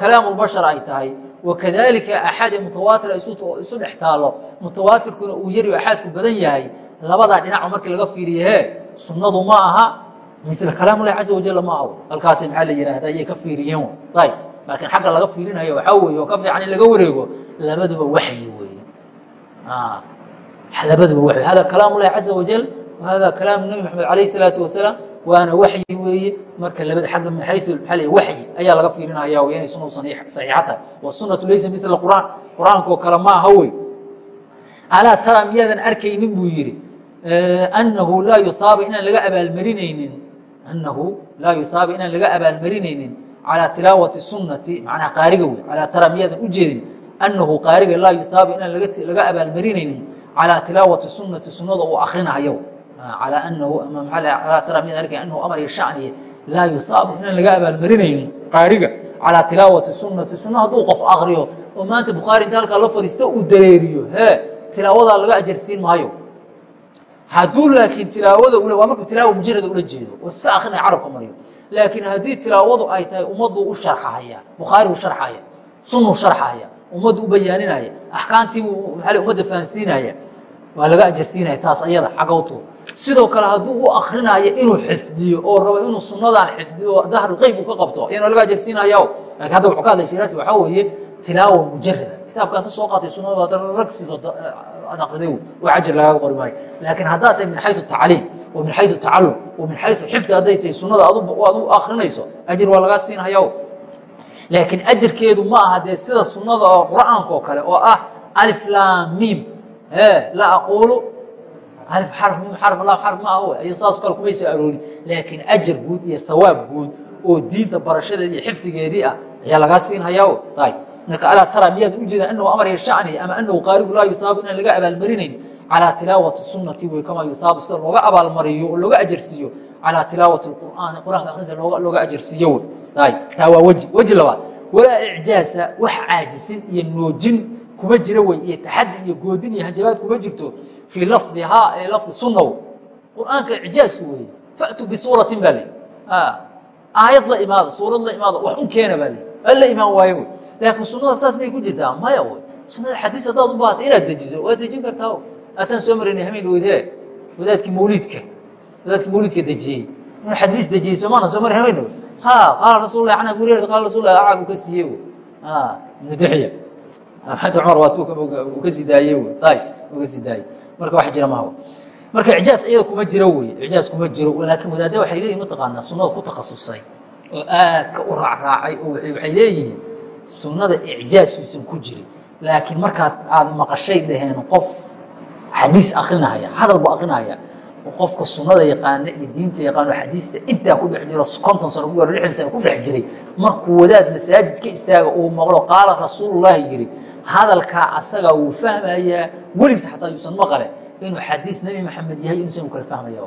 Speaker 1: kalaamulbashar ay tahay. Wakadalika axaad ee mutawaatir isu dhex taalo mutawaatirkuna uu yari axaadku badan yahay. Labadaa dhinaco markii laga fiiriye hee sunnadu ma aha. Mila kalaam ullahi caza wajal ma aho halkaasi maxaa la yihahda ayay ka fiiriyeen ayb laakiin xagga laga fiirinayo waxaa weeye oo ka fiican in laga wareego labaduba waxyi weeye labaduba waxyi hada kalaam ullahi caza wajal hada kalaam nabi maxamed alayh الsalaatu wasalaam waana waxyi weeye. Marka labada xagga min xayu maaa waxyi ayaa laga fiirinaya w inay sunadu saxiixa tahay wasunatu laysa mila qur'aan qur'aanka oo kale ma aha wey alaa tara miyaadan arkaynin buu yidhi anahu laa yusaaba inaan laga abaalmarinaynin anahu laa yusaaba inaan laga abaalmarinaynin calaa tilaawati sunati macnaha qaariga wey alaa tara miyaadan u jeedin anahu qaariga laa yusaaba inaan laga abaalmarinaynin calaa tilaawati sunati sunada uu akrinahayo alaa anahu alaa tara miyaadan arkay anahu amar iyo shaniye laa yusaabu inaan laga abaalmarinaynin qaariga calaa tilaawati sunati sunna hadduu qof akriyo oo maanta bukhaari inta halkaa la fadhiista uu dareeriyo he tilaawadaa laga ajarsiin maayo hadduu laakiin tilaawada waa markuu tilaawa mujarada ula jeedo oo iska akrinaya carabka mariyo laakiin haddii tilaawadu ay tahay ummaddu u sharxahaya bukhaari u sharxaya sunnu sharxaya ummaddu u bayaaninaya axkaamtii maaa ummadda fahansiinaya waa laga ajarsiinaya taas ayada xagawtu sidoo kale hadduu u akrinaayo inuu xifdiyo oo rabo inuu sunnadan xifdiyo dahrulqeyb uu ka qabto ayana laga ajarsiinaya laakiin hadda wuxuu ka hadlay shiraasi waxaa weeye tilaawa mujarada kitaabka anta soo qaatay sunada rag siiso ad akriday wa ajar lagaaga qori maayo. Laakiin haddaad tahay min xayu tacliim wa min xayu tacalum wa min xayu xifdi hadday tahay sunada aad u akrinayso ajir waa lagaa siinhaya laakiin ajarkeedu ma aha dee sida sunada oo qur'aanka oo kale oo ah alif lam mim la aquulu xarf mim xarf lam xarf ma ah ayo saas kale kumaysa aroorin laakiin ajar guud iyo hawaab guud oo diinta barashadeedi iyo xifdigeedii ah ayaa lagaa siinhaya ayb marka alaa tara miyaadan ujeeda anahu amar yashacni ama anahu qaarigu laa yusaabu inaan laga abaalmarinayn. Calaa tilaawati sunati wey kamaa yusaabu sida looga abaalmariyo oo looga ajarsiiyo. Calaa tilaawati qur'aani qur'anka akrinta looga ajarsiiyo. Wey ay taa waa weji weji labaad. Walaa icjaasa wax caajisin iyo noojin kuma jira wey iyo taxadi iyo goodin iyo hanjabaad kuma jirto fii lafdihaa ee lafdi sunna wey qur'aanka icjaas weeye fa'tuu bisuuratin baa le aayad la imaada suurad la imaada wax un keena baa le la imaan waaye wy laakiin sunada saas may ku jirtaa? Maya wy sunada xadiis haddaad u baahata inaad dejiso waad dejin kartaa ataan soo marayna hamayn weyde wadaadkii mawliidka wadaadkii mawliidka dejiyey. Inuu xadiis dejiyey soomana soo mari hamayn ha qaala rasul lah an hurayra qaala rasul lah acab uu ka siiyey ibnu dixya maxamed cumar waat uu ka uu ka sii daayey marka wax jira maha marka icjaaz iyada kuma jiro wey. Icjaaz kuma jiro. Laakiin wadaadda waxay leeyihiin mataqaanaa sunada ku takhasusay oo aadka u raacraacay oo waxay leeyihiin sunnada icjaasuusan ku jirin laakiin markaad aada maqashay dhaheen qof xadiis akrinahaya hadal buu akrinahaya qofka sunnada yaqaana iyo diinta yaqaano xadiista intaa ku dhex jiro konton sano ku lixdan sano ku dhex jiray markuu wadaad masaajid ka istaaga uu maqlo qaala rasuulullaahi yidhi hadalkaa asaga wuu fahmayaa weligiis xataa yuusan maqale inuu xadiis nebi maxamed yahay inuusan u kala fahmaya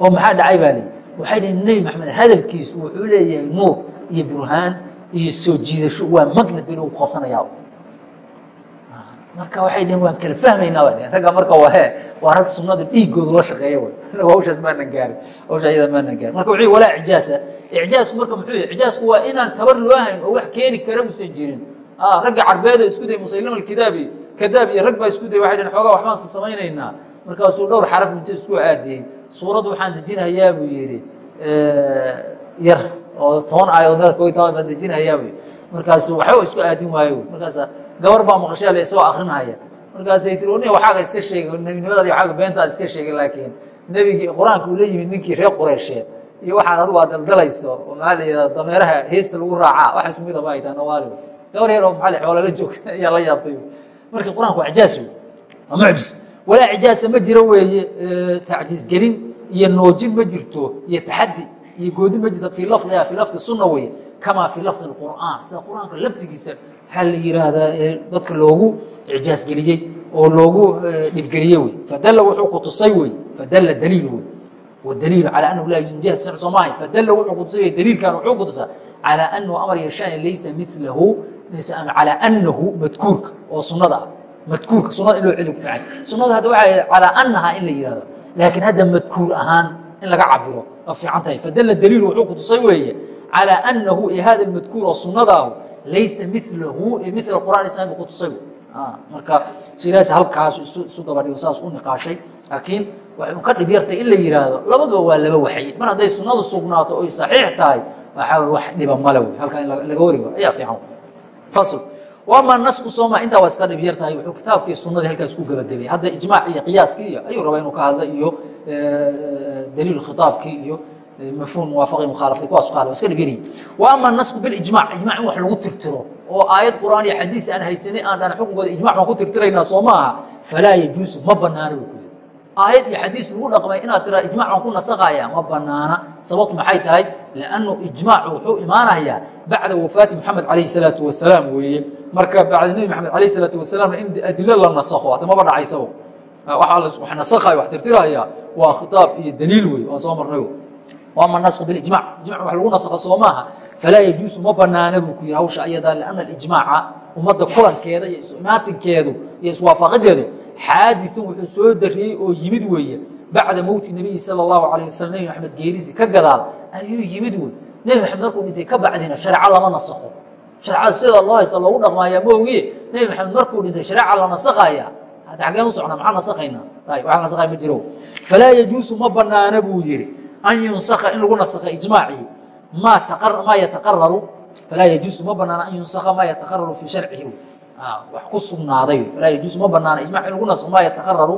Speaker 1: oo maxaa dhacay baa leyi waxay dhihin nebi maxamed hadalkiisu wuxuu leeyahay nuur iyo burhaan iyo soo jiidasho waa magnad bayna u qabsanayaa marka waxay dhihin waan kala fahmaynaa ba dhihin ragga marka waa he waa rag sunnada dhiigooda la shaqeeya way anagu hawshaas maanan gaarin hawsha ayada maanan gaarin marka wuxuu walaa icjaasa. Icjaasku marka muxuu yahay icjaasku waa inaan tabar loo hayn oo wax keeni kara uusan jirin ragga carbeeda isku day musaylim alkidaabi kadaab iyo rag baa isku day waxay dhihin xoogaa waxbaan samaynaynaa. Markaasuu dhowr xaraf inta isku aadiyey suurad waxaan dejinayaa buu yidhi yar oo toban aayadood ko toban baan dejinayaa buu markaasu waxba isku aadin waayo markaasa gabar baa maqashee le isagoo akrinhaya markaasay tii ni waxaaga iska sheegay nebinimadaadi waxaaga beentaada iska sheegay laakiin nebigii qur'aanka uu la yimid ninkii reer qureysheed iyo waxaad adigu aad daldalayso oo maxaa la yidhahda dameeraha heesta lagu raacaa wax isku mida ma ay tahay noomaaliga gabar yar oo maxaa la xoolala joogta ayaa la yaabtay. Marka qur'aanku waa ijaas wey waa mucjis walaa ijaasa ma jiro weeye tacjiizgelin iyo noojin ma jirto iyo taxadi iyo goodin ma jirto. Fii lafdiha fii lafdi sunna weeye kamaa fii lafdi qur'aan sida qur'aanka lafdigiisa waxaa la yidhaahdaa dadka loogu icjaasgeliyey oo loogu dhibgeliyey wey fadalla wuxuu ku tusay wey fadalla daliil wey wadaliilu calaa anahu laa yujuz jihad sharci soo maahay fadalla wuxuu ku tusay daliilkan wuxuu ku tusaa calaa anahu amar yashaan laysa milahu calaa anahu madkuurka oo sunnada ah madkuurka sunada in loo celi ku fiican sunada hadda waxaa calaa anaha in la yihahdo laakiin hadda madkuur ahaan in laga cabiro waa fiican tahay fadalla daliil wuxuu ku tusay weeye calaa anahu ee hada madkuur oo sunnadaahu laysa milahu mila qur'an islam ku tusay marka shiiraasi halkaas isu dabadhigo saas u niqaashay laakiin waxay un ka dhib yartay in la yihaahdo labaduba waa laba waxyi mar hadday sunnadu sugnaato oy saxiix tahay waxaa wax dhiba male wey halkaa in laga wari waayo ayaa fiican fasl ama nasku sooma? Intaa waa iska dhib yar tahay wuxuu kitaabkii sunadii halkaas ku gebagabay hadda ijmaac iyo qiyaaskii ayuu rabaa inuu ka hadla iyo daliil khitaabkii iyo mafhuum muwaafaqi mukhaalafati kuwaas ka hadla waa iska dhib yaryihin wa ama nasku bilijmac ijmac in wax lagu tirtiro oo aayad qur'aan iyo xadiis aan haysanay aan dhana xukunkooda ijmac baan ku tirtiraynaa soo ma aha falaa yajuusu ma banaana buu aayad iyo xadiis lagu dhaqmay inaad tiraa ijmac baan ku nasakaya ma banaana sababtu maxay tahay? Lannu ijmaacu wuxuu imaanayaa bacda wafaati moxamed calayh salaatu wasalaam weeye. Marka bacda nebi maxamed alayh salaatu wasalaamna in adilo la nasakho hadda maba dhacaysaba wax nasakhayo wax tirtiraya waa khitaab iyo daliil wey waan soo marnay. Ama nasku bilijmac ijmac wax lagu nasakho soo maaha. Falaa yajuusu ma banaana buu ku yiri hawsha ayadaa lianna alijmaaca ummadda kulankeeda iyo isumaatinkeedu iyo iswaafaqideedu xaadiثun wuxuu soo dariyey oo yimid weeye bacda mowti nebiyi salى اlahu alayه waslm nebi maxamed geerisi ka gadaal ayuu yimid wey nebi maxamed markuu dhintay ka bacdina shareeco lama nasakho shareecada sida loo haysta loogu dhaqmaaya ma ogiye nebi maxamed markuu dhintay shareeca la nasakhaya hadda xaggeen u socnaa maxaa nasakhaynaa waa nasakhay ma jiro falaa yajuusu ma banaana buu yihi an yunsaka in lagu nasakha ijmaacii ma maa yataqararu falaa yajuusu ma banaana an yunsaka maa yataqararu fii sharcihi. Wax ku sugnaaday. Falaa yajuusu ma banaana ijmac in lagu nasakho maa yataqararu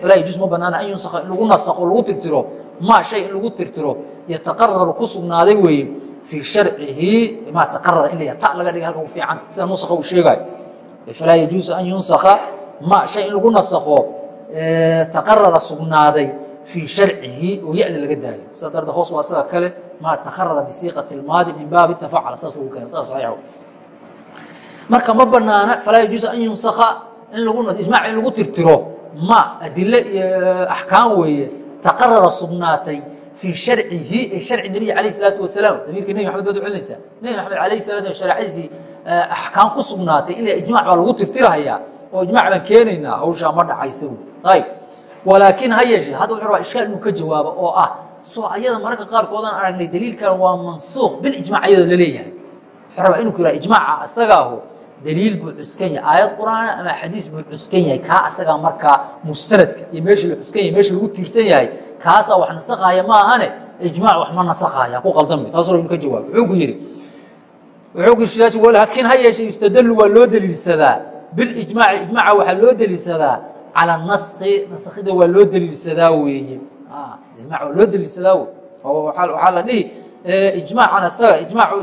Speaker 1: falaa yajuusu ma banaana an yunsakha in lagu nasakho lagu tirtiro. Maa shay in lagu tirtiro. Yataqararu ku sugnaaday weeye fii sharcihi maa taqarara in la ta laga dhigay halka fiican. Sida nusakha uu sheegayo falaa yajuusu an yunsakha ma shay in lagu nasakho taqarara sugnaaday fii sharcihi oo ya-da laga daayo saa darteed hoos waa siga kale maa takharada bisiiqati اlmaadi min baabi tafacala saas ugu keena saas saxiix marka ma banaana falaa yajuusu an yunsaka in ijmaac in lagu tirtiro ma adile iyo axkaam weeye taqarara sugnaatay fii sharcihi ay sharci nebiy alayh salaatu wasalaam damiirka nebi maxamed baad u celinaysaa nebi maxamed alayh salatu wa sharcadiisii axkaam ku sugnaatay in ijmac baa lagu tirtirahayaa oo ijmac baan keenaynaa hawshaa ma dhacaysa ayb walaakiin ha yeeshee hadda wuxuu rabaa ishkaal inuu ka jawaabo oo ah soo ayada mararka qaarkoodaan aragnay daliilkan waa mansuuq bilijmac ayadoo la leeyahay. Wuxuu rabaa inuu ku yihah ijmaaca asagaahu daliil buu cuskan yahay aayad qur'aana ama xadiis buu cuskan yahay kaa asagaa markaa mustanadka iyo meesha la cuskan yahay meesha lagu tiirsan yahay kaasaa wax nasakhaaya ma ahane ijmaac wax ma nasakhaya ku qaldamay taasuu rabaa inuu ka jawaabo wuxuu ku yidhi wuxuu ku walaakiin ha yeeshee yustadallu waa loo daliilsadaa bilijmaaci ijmaaca waxaa loo daliilsadaa calى naski naskida waa loo daliilsadaa weeye ijmac waa loo daliilsadaa wey waxaa la dhihi ijmaacan asaga ijmaacu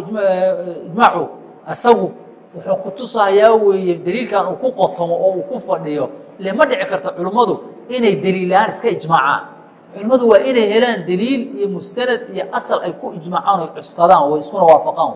Speaker 1: ijmaacu asagu wuxuu ku tusayaa weeye daliilkan uu ku qotomo oo uu ku fadhiyo ile ma dhici karto culimmadu inay daliilaan iska ijmaacaan culimmadu waa inay helaan daliil iyo mustanad iyo asal ay ku ijmaacaan o cuskadaan way iskuna waafaqaan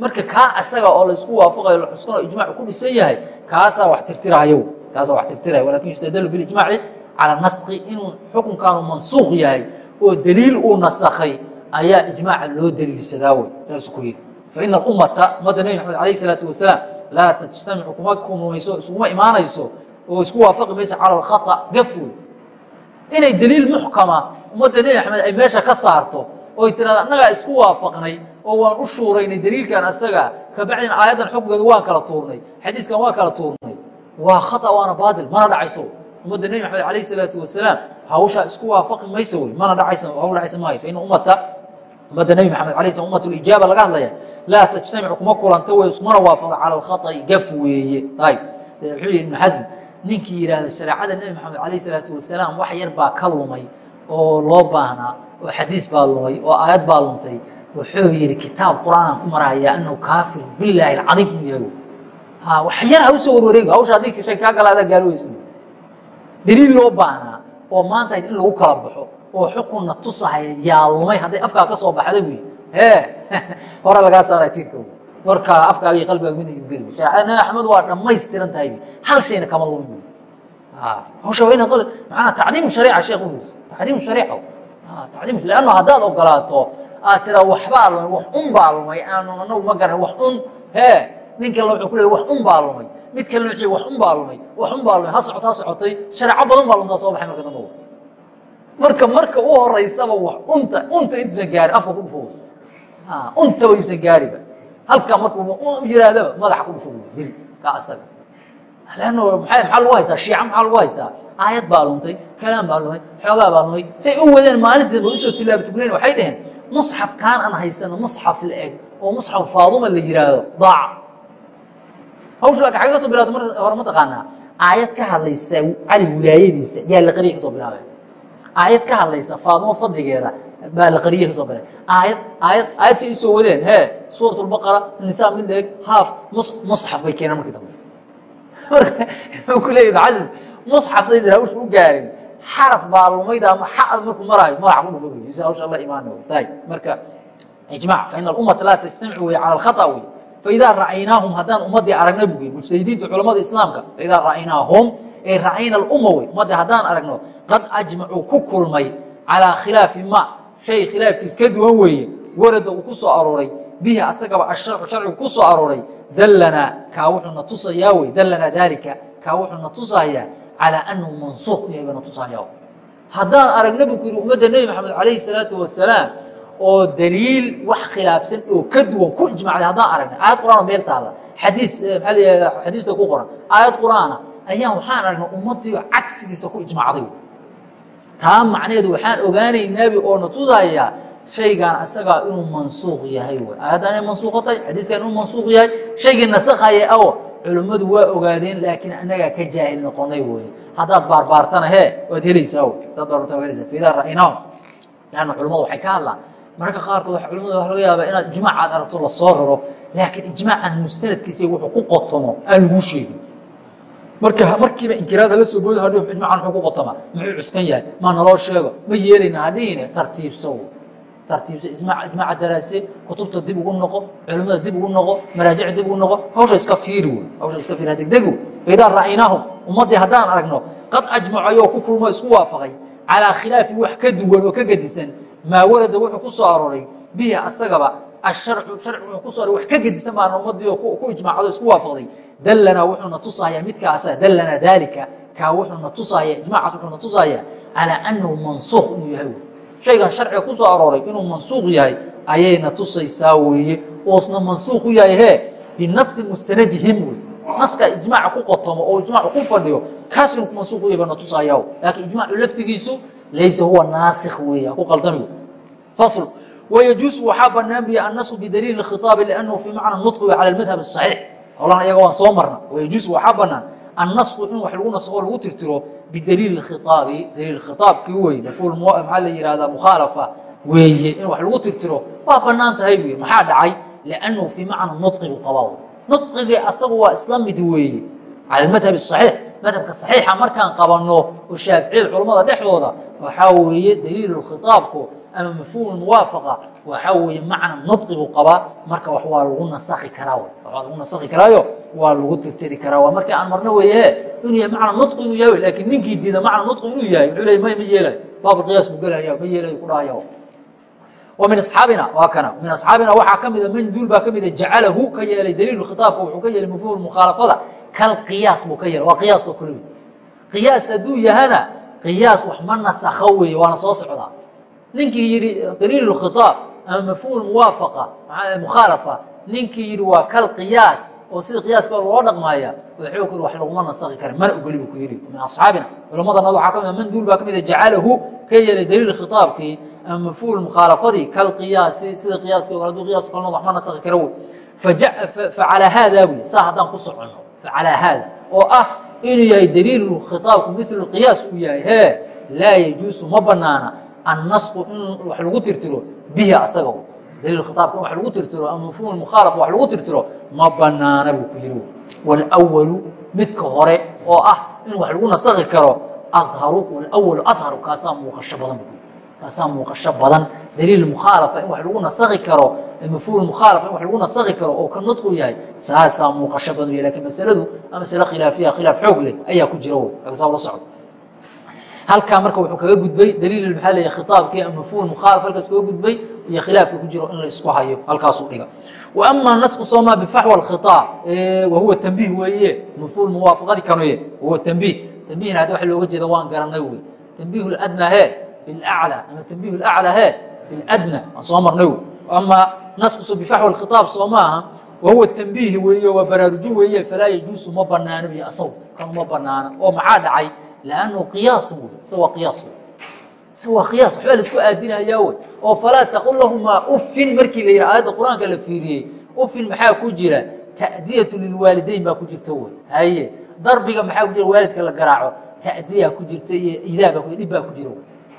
Speaker 1: marka kaa asaga oo laysku waafaqayo la cuskano ijmacu ku dhisan yahay kaasaa wax tirtirahayo kaasa wax tirtiraya walakin yustadlu bilijmaaci calى naski inuu xukunkaanu mansuuq yahay oo daliil uu nasakhay ayaa ijmaaca loo daliilsadaa wey saasuu ku yidhi. Faina ummata ummadda nebi maxamed alayh isalaatu wasalaam laa tajtamicu kuma kulmayso iskuma imaanayso oo isku waafaqi mayso cala alkhata gaf wey inay daliil muxkama ummadda nebi maxamed ay meesha ka saarto oy tirahda annagaa isku waafaqnay oo waan u shuuraynay daliilkan asaga kabacdina aayaddan xukunkeeda waan kala tuurnay xadiiskan waan kala tuurnay waa khaa waana baail mana dhacayso. Ummadda nebi maxamed alayh salaatu wasalaam hawshaa isku waafaqi mayso wey mana dhacaysa hawl dhacaysa maayo. Faina ummata ummadda nebi maxamed alay slam ummat lijaaba laga hadlaya laa tajtamicu kuma kulanta wey iskumana waafaqda cala alkhaطi gaf weeye. Ayb wuxuu yihi ibnu xasm ninkii yihahda shareecada nebi maxamed alayh salaatu wasalaam wax yar baa ka lumay oo loo baahnaa oo xadiis baa lumay oo aayad baa luntay wuxuu yihi kitaab qur'aanaan ku maraya anahu kaafir bilaahi alcadiim. Uu yahay wax yar ha u soo warwareego hawsha haddii shay kaa gala adaa gaaloweysa daliil loo baahnaa oo maanta in lagu kala baxo oo xukunna tusahaya yaa lumay hadday afkaa ka soo baxda wy he hore lagaa saara tirka warkaa afkaaga iyo qalbigaaga midna geli. Shareecada nabi axmed waa dhammaystiran tahay hal shayna kama lumin hawsha waa inaad maanaa tacdiimu shariica sheekh u fiirsa tacdiimu shariica. Leanno haddaad ogolaato aad tiraa waxbaa lumay wax un baa lumay aanu anagu ma garan wax un. Hee nin kale wuxuu ku leey wax un baa lumay mid kale wuxuu wax un baa lumay wax un baa lumay ha socota ha socotay. Shareeco badan baa lumtaa soo baxay marka dambe marka marka u horeysaba wax unta unta intuusan gaarin afka ku dhufo untaba yuusan gaariba. Halkaa markuu yihaahdaba madaxa ku dhufo dil ka asaga. Lann maxaa lagu haystaa? Shiica maxaa lagu haystaa? Aayad baa luntay kalaam baa lumay xoogaa baa lumay say u wadeen maalinteedba u soo tilaaba tugnayn waxay dhaheen musxaf kaan aan haysano musxaf la eg oo musxaf faaduma la yihaahdo daaca hawsha xagga ka soo bilawta mar hore ma taqaanaa. Aayad ka hadlaysa cali wilaayadiisa yaa la qariya ka soo bilaabay. Aayad ka hadlaysa faadumo fadligeeda baa la qariye ka soo bilay aayad aayad aayad say u soo wadeen he suurat lbaqara nisaa mid la eg haaf musxaf bay keeneen markii dambe. Marka ku leeya ibn musxaf saysan hawsha u gaarin. Xaraf baa lumayda ama xad markuu maraayo madaxa ku dhufo si hawsha la imaana ayb marka ijmac fa ina alummata laa tajtamicu wey cala alkhata wey faidaa ra'aynaahum haddaan ummaddii aragna buge mujtahidiinta culamada islaamka faidaa ra'aynaahum ee ra'ayna alumma wey ummadda haddaan aragno qad ajmacuu ku kulmay calaa khilaafi ma shay khilaafkiis ka duwan weeye warada uu ku soo arooray bihi asagaba asharcu sharcigu ku soo arooray dallanaa kaa wuxuuna tusayaa wey dallanaa daalika kaa wuxuuna tusayaa calaa anahu mansuuq yahay bana tusayaa. Haddaan aragna buu ku yidhi ummadda nebi maxamed calayhi salaatu wasalaam oo daliil wax khilaafsan oo ka duwan ku ijmacday haddaan aragnay aayad qur'aan oo meel taalla xadiis maxaa la yihahda xadiista ku qoran. Aayad qur'aana ayaan waxaan aragnay ummaddii cagsigiisa ku ijmacday. Taa macnaheedu waxaan ogaanaynaabi oo na tusayaa shaygan isagaa inuu mansuuq yahay wy aayaddan inay mansuuqo tahay xadiiskan inuu mansuuq yahay shaygii nasakhaya awo culimmadu waa ogaadeen laakiin annagaa ka jaahil noqonay wey haddaad baarbaartana he waad helaysaa wy haddaad baarbaartana waad helaysaa. Fiidaa ra'aynaahum. Lanna culimmadu waxay ka hadlaan mararka qaarkood culimada waxa laga yaabaa inaad ijmaac aad aragto la soo raro laakiin ijmaacan mustanadkiisa wuxuu ku qotomo aan laguu sheegin. Marka markiiba inkiraada la soo booda hadhi ijmaacan muxuu ku qotoma. Muxuu cuskan yahay? Maa naloo sheego? Ma yeelayna hadhiine tartiibsow tartiibso ijmaaca daraase kutubta dib ugu noqo culimmada dib ugu noqo maraajica dib ugu noqo hawsha iska fiiri wey. Hawsha iska fiiri. Degdegu faidaa ra'aynaahum ummaddii haddaan aragno qad ajmacayoo ku kulmo isku waafaqay calaa khilaafi wax ka duwan oo ka gedisan maa warada wuxuu ku soo arooray bihi asagaba asharcu sharci wuxuu ku so aroray wax ka gedisan baana ummaddii oo ku ijmaacdo isku waafaqday. Dallanaa wuxuuna tusayaa midkaasa dallanaa daalika kaa wuxuuna tusaaya ijmacaas wuxuuna tusayaa calaa annahu mansuuq inuu yahay. Shaygan sharciga ku soo arooray inuu mansuuq yahay ayayna tusaysaa weeye. Oosna mansuuq u yahay hee binasi mustanadihim wey naska ijmaaca ku qotomo oo ijmaacu ku fadhiyo kaas inuu mansuuq u yahay bana tusayaa laakiin ijmaacu laftigiisu laysa huwa naasikh weeye ku qaldami fasl wayajuusu waxaa banaan biya annasku bidaliili khitaabi liannahu fii macna nudqi cala almadhab asaxiix howlahan ayaga waan soo marna wayajuusu waxaa banaan annasku in wax lagu nasqo lagu tirtiro bidaliili khiaabi daliil khitaabkii wey maful maxaa la yihahdaa mukhaalafa weeye in wax lagu tirtiro waa bannaan tahay buy maxaa dhacay liannahu fii macna nudqi buu qabaa nudqigii asagu waa isla mid weeye cala almadhab asaxiix madhabka saxiixa markaan qabanno oo shaaficiyada culammada dhexdooda waxaa weeye daliilu khitaabku ama mafhuum muwaafaqa waxaa weeye macna nudqi buu qabaa. Marka wax waa lagu nasakhi karaa waa lagu nasakhi karaayo waa lagu tirtiri karaa. Waa markii aan marno weeye inuu yahay macna nudqi inuu yahay laakiin ninkii diida macna nudqi inuu yahay wuxuu leey may ma yeelayo baabulqiyaas buu gelaya ma yeelayo ku dhahaya min asxaabina waa kana. Min asxaabina waxaa ka mida man duul baa ka mida jacalahu ka yeelay daliilu khitaabka wuxuu ka yeelay mafhuum mukhaalafada kalqiyaas buu ka yeelay waa qiyaas oo kale wey qiyaas hadduu yahana qiyaas wax ma nasakho weeye waana soo socdaa ninkii yidhi daliil khitaab ama mafhuum muwaafaqa mukhaalafa. Ninkii yidhi waa kal qiyaas oo sida qiyaaska loo dhaqmaaya. Wuxuu ku wax laguma nasakhi kara mana ogoli buu ku yidhi. Min asxaabina culammadana waxaa ka mid man duul baa ka mid jacalahu ka yeelay daliil khitaabkii ama mafhuum mukhaalafadii kal qiyaasi sida qiyaaska o kale haduu qiyaas kalnood wax ma nasakhi kara wey facalaa haadaa buy saa haddaan ku soconno facalaa haada oo ah inuu yahay daliilu khitaabku milu qiyaas uu yahay hee laa yajuusu ma banaana annasku in wax lagu tirtiro bihi asaga daliil khitaabka in wax lagu tirtiro ama mafhuum mukhaalafa wax lagu tirtiro ma banaana buu ku yiri walawalu midka hore oo ah in wax lagu nasakhi karo adharu walawalu adharu kaasaa muuqasho badan bu kaasaa muuqasho badan. Daliil mukhaalafa in wax lagu nasakhi karo mafhuum mukhaalafa in wax lagu nasakhi karo oo ka nudqu yahay saasaa muuqasho badan wey laakiin masaladu a masale khilaafiya khilaaf xoog leh ayaa ku jira wey saa ula socdo. Halkaa marka wuxuu kaga gudbay daliil maxaa leeya khitaabkii ama mafhuum mukhaalaf halkaas kaga gudbay iyo khilaafka ku jiro in la hayo halkaasuu dhiga wa nasku sooma bifaxwa khitaab wa huwa tanbiih weeye mafhuum muwaafaqadii kanoye wahuwa tanbiih. Tanbiihna hadda waxa looga jeeda waan garanay wey tanbiih ladnaa he bilaclى ama tanbiih laclى he biladna waan soo marnay wey ama naskuso bifaxwa khitaab soo maaha wahuwa tambiihi weeye waa baraarujin weeye falaa yajuusu ma banaano iyo asaw kan ma banaana oo maxaa dhacay lannahu qiyaas wey isa waa qiyaas wey isa waa qiyaas waxbaa la isku aadinayaa wey oo falaa taqul lahumaa ufin markii la yidhaha aayadda qur'aanka la fiiriyey ufin maxaa ku jira ta'diyatu lilwaalidayn baa ku jirta wey haye darbiga maxaa ku jira waalidka la garaaco ta'diyaa ku jirta iyo idaaga dhib baa ku jira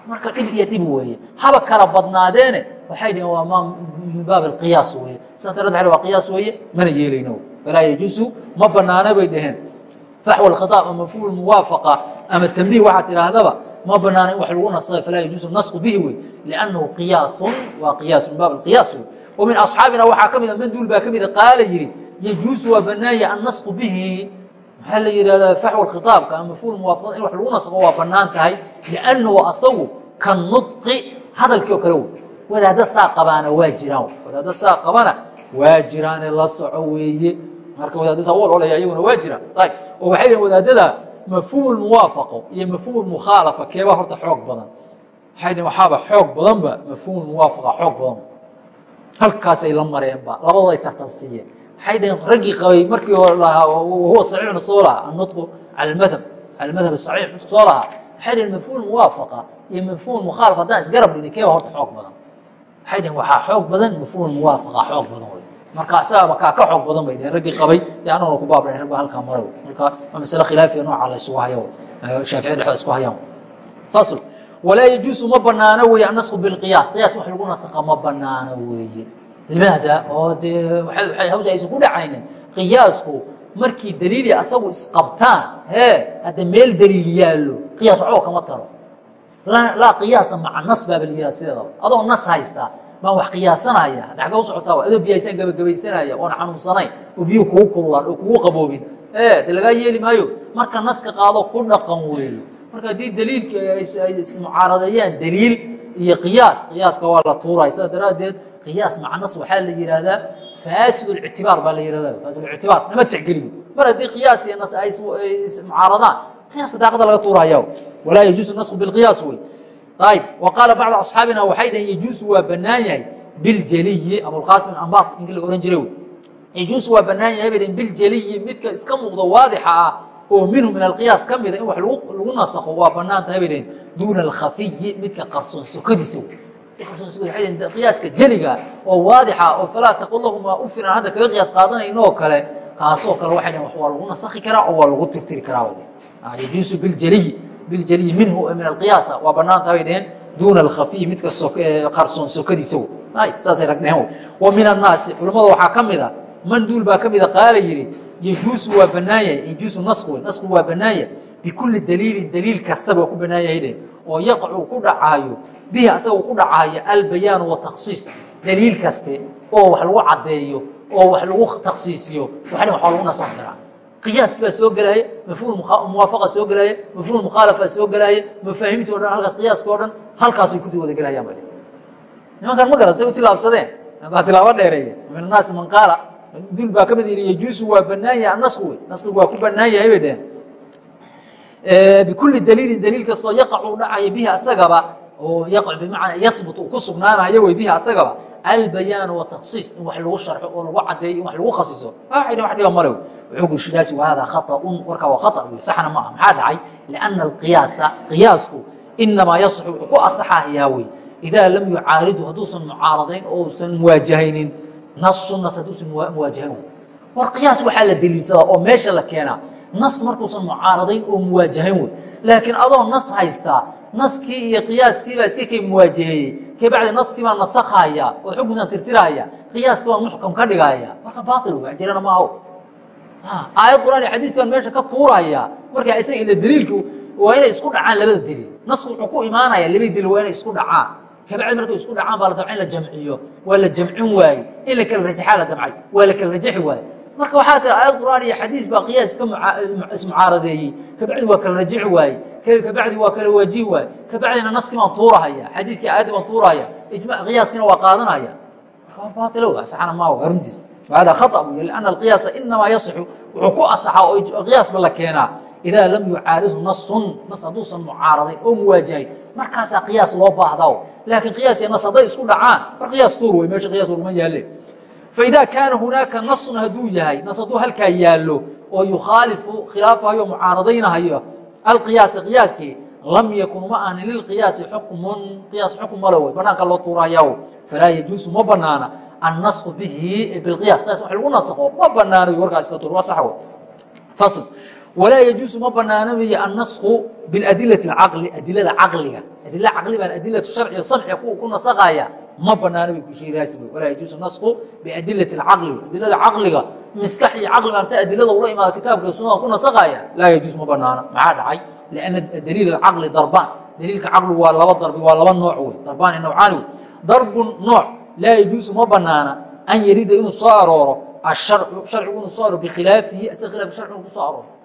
Speaker 1: marka dhib iyo dhib weeye. Haba kala badnaadeene waxay dhaheen waa ma min baab alqiyaas weeye. Saas darad waa qiyaas weeye mana yeelayno. Falaa yajuusu ma banaana bay dhaheen. Faxwa alkhitaab ama mafhuum muwaafaqa. Ama tambiih waxaad tidhaahdaba ma banaana in wax lagu nasay falaa yajuusu nasqu bihi wey liannahu qiyaasun waa qiyaas min baab alqiyaas wey wa min asxaabina waxaa ka mida manduul baa ka mida qaala yidhi yajuusu waa banaanya annasqu bihi maxaa la yidhahdaa faxwa khitaabka ama mafhuum muwaafaqada in wax lagu nasqo waa bannaan tahay? Liannahu asagu ka nudqi hadalkii oo kale wey wadaadda saa qabaana waa jiraan wadaadda saa qabana waa jiraane la soco weeye. Marka wadaadda saa u ololaya iyaguna waa jiraan. Ayb oo waxay lehin wadaadada mafhuum muwaafaqo iyo mafhuum mukhaalafa keebaa horta xoog badan. Waxay dhihin waxaaba xoog badanba mafhuum muwaafaqa xoog badan. Halkaasay la mareenba labadooda ay tartansiiyeen waxay dhaheen raggii qabay markii hore lahaa wahuwa saxiixna soo lahaa annutqu cala almadhab cala almadhab asaxiix nutq soo lahaa waxay dhaheen mafhuum muwaafaqa iyo mafhuum mukhaalaf haddaan isgarab dhigni keeba horta xoog badan waxay dhaheen waxaa xoog badan mafhuum muwaafaqa xoog badan wey marka asagaba kaa ka xoog badan bay dhaheen raggii qabay dee anaguna ku baablahay rag baa halkaa maray marka waa masale khilaafiya nooca la isugu hayo shaafici dhexda isku hayaan fasl walaa yajuusu ma banaano weeye annasku bilqiyaas qiyaas wax lagu nasaqa ma banaano weeye limaada oo dee hawsha aysan ku dhacaynin. Qiyaasku markii daliili asagu isqabtaan hee hadda meel daliil yaallo qiyaas waxba kama taro. Laa qiyaasa maca nas baaba la yihah sideedaba adoo nas haystaa baan wax qiyaasanaya. Hadda agga u socotaa adoo biyaysaan gabagabaysanaya oona xanuunsanayn oo biyuhu kugu kululaan oo kugu qaboobin. E de lagaa yeeli maayo marka naska qaado ku dhaqan weeye marka haddii daliilki ay ismucaaradeeyaan daliil iyo qiyaas qiyaaska waa la tuuray sidaa daraaddeed qiyaas maca nas waxaa la yihahdaa faasid ictibaar baa la yihahda faasid ictibaar. Nama tixgeliyo mar haddii qiyaas iyo nas ay ismucaaradaan qiyaaska daaqada laga tuuraya walaa yajuusu nasku bilqiyaas wey. Ayb wa qaala asxaabina waxay dhaheen yajuusu waa banaan yahay biljaliyi abulqaasim ambat ninkii la ohan jiray yajuusu waa banaan yahay bay dhaheen biljaliyi midka iska muuqdo waadixa ah oo minhu min alqiyaas ka mida in wax lagu nasakho waa bannaan tahay bay dhaheen. Duuna alkhafiyi midka qarsoon sokadiisa qiyaaska jeliga oo waadixa oo falaa taqul lahumaa ufiran hadda kaga qiyaas qaadanayno oo kale kaasoo kale waxay dhaheen waa lagu nasakhi karaa oo waa lagu tirtiri karaa yajuusu biljaliyi biljaliyi minhu min alqiyaasa. Waa bannaan tahay bay dhaheen duuna alkhafiyi midka qarsoon sokadiisa saasay rag dheheen wa min annaasi culammada waxaa ka mida man duul baa ka mida qaala yidhi yajuusu waa banaan yahay yajuusu nasku nasku waa banaan yahay bikulli daliilin daliil kastaba waa ku banaan yahay dheh oo yaqcu ku dhacaayo bihi asagoo ku dhacaayo albayaanu watakhsiis daliil kaste oo wax lagu caddeeyo oo wax lagu takhsiisiyo waxna waxaa lagu nasan karaa qiyaas baa soo gelaaya mafhuum muwaafaqa soo gelaaya mafhuum mukhaalafa soo gelaaya mafaahiimti o dhan halkaas qiyaaska o dhan halkaasay kuti wada gelayaan ba nimankan ma garan say u tilaabsadeen waa tilaabo dheereeye min annaasi man qaala dul baa ka mid yidhi yajuusu waa banaan yahay annasku wey naskigu waa ku banaan yahay bay dheheen bikulli daliilin daliil kastoo yaqacu dhacaya bihi asagaba oo yaqac bimacnaa yahbut uu ku sugnaanayo wey bihi asagaba albayaan watakhsiis in wax lagu sharxo oo lagu caddeeyo in wax lagu khasiso. Waxay wax dhiba male wuxuu gu shidaasi wa hada khaطa'un warkaa waa khata wey saxna ma ah maxaa dhacay? Lianna alqiyaasa qiyaasku inamaa yasixu wuxuu ku asaxahayaa wey. Idaa lam yucaaridu hadduusan mucaaradayn oo usan muwaajahaynin nas hadduusan muwaajahayn. wey war qiyaas waxaa la deliilsadaa oo meesha la keenaa. Nas markuusan mucaaradayn oo muwaajahayn wey laakiin adoo nas haystaa naskii iyo qiyaaskiibaa iska kay muwaajaheeyey. Kabacdi naskii baa nasakhaya oo xukunkan tirtiraya qiyaaskii baa muxkam ka dhigaya marka baail wax jirana ma aho aayad quraan iyo xadiiskan meesha ka tuuraya. Marka isaga ina daliilku waa inay isku dhacaan labada daliil nasku wuxuu ku imaanaya labada daliil waa inay isku dhacaan. Kabacdi markay isku dhacaan baa la damca in la jamciyo. Waa la jamcin waaye in la kala rajaxaa la damcay waa la kala rajaxi waaye marka waxaa tira aayad quraan iyo xadiis baa qiyaas iska ismucaaradeeyey kabacdi waa kala rajici waaye kabacdi waa kala waajihi waaye kabacdina naskii baan tuurahaya xadiiskii aayaddii baan tuurahaya qiyaaskiina waa qaadanaya marka war baatilo saxana maa aruntiis hada khaطأ wy لأن القiyaaسa inamaa yaصixu wuxuu ku asaxaa oo qiyaasba la keenaa إidaa lam yucaaridhu nasun nas hadduusan mucaaradayn oo muwaajahay markaasaa qiyaas loo baahdaa laakiin qiyaas iyo nas hadday isku dhacaan war qiyaas tuur wey meesha qiyas warma yaale faida kaana hunaaka nasun hadduu yahay nas hadduu halkaa yaallo oo yukhaalifu khilaafahayo mucaaradaynahayo alqiyaasi qiyaaskii lam yakun ma ahni lilqiyaasi xukmun qiyaas xukm malo wey banaanka loo tuurahayaa falaa yajuusu ma banaana annasku bihi bilqiyaas qiyaas wax lagu nasakho ma banaano warkaa iska tuur waa sax wey fasl walaa yajuusu ma banaana wey annasku biladilati alcaqli adilada caqliga. Adila caqli baan adilatu sharciga samciga ku nasakaya ma banaano bay kusheegaas walaa yajuusu nasku biadilati alcaqli adilada caqliga. Miskax iyo caqli baan ta adilada ula imaada kitaabka sunada ku nasakaya laa yajuus ma banaana maxaa dhacay? Lianna daliil alcaqli darbaan. Daliilka caqligu waa laba darbi waa laba nooc wey. Darbaani nawcaani wey. Darbun nooc laa yajuusu ma banaana an yarida inuu soo arooro. Asharcu sharcigu inuu soo arooro bikhilaafihi isaga khilaafki sharcigu ku soo arooro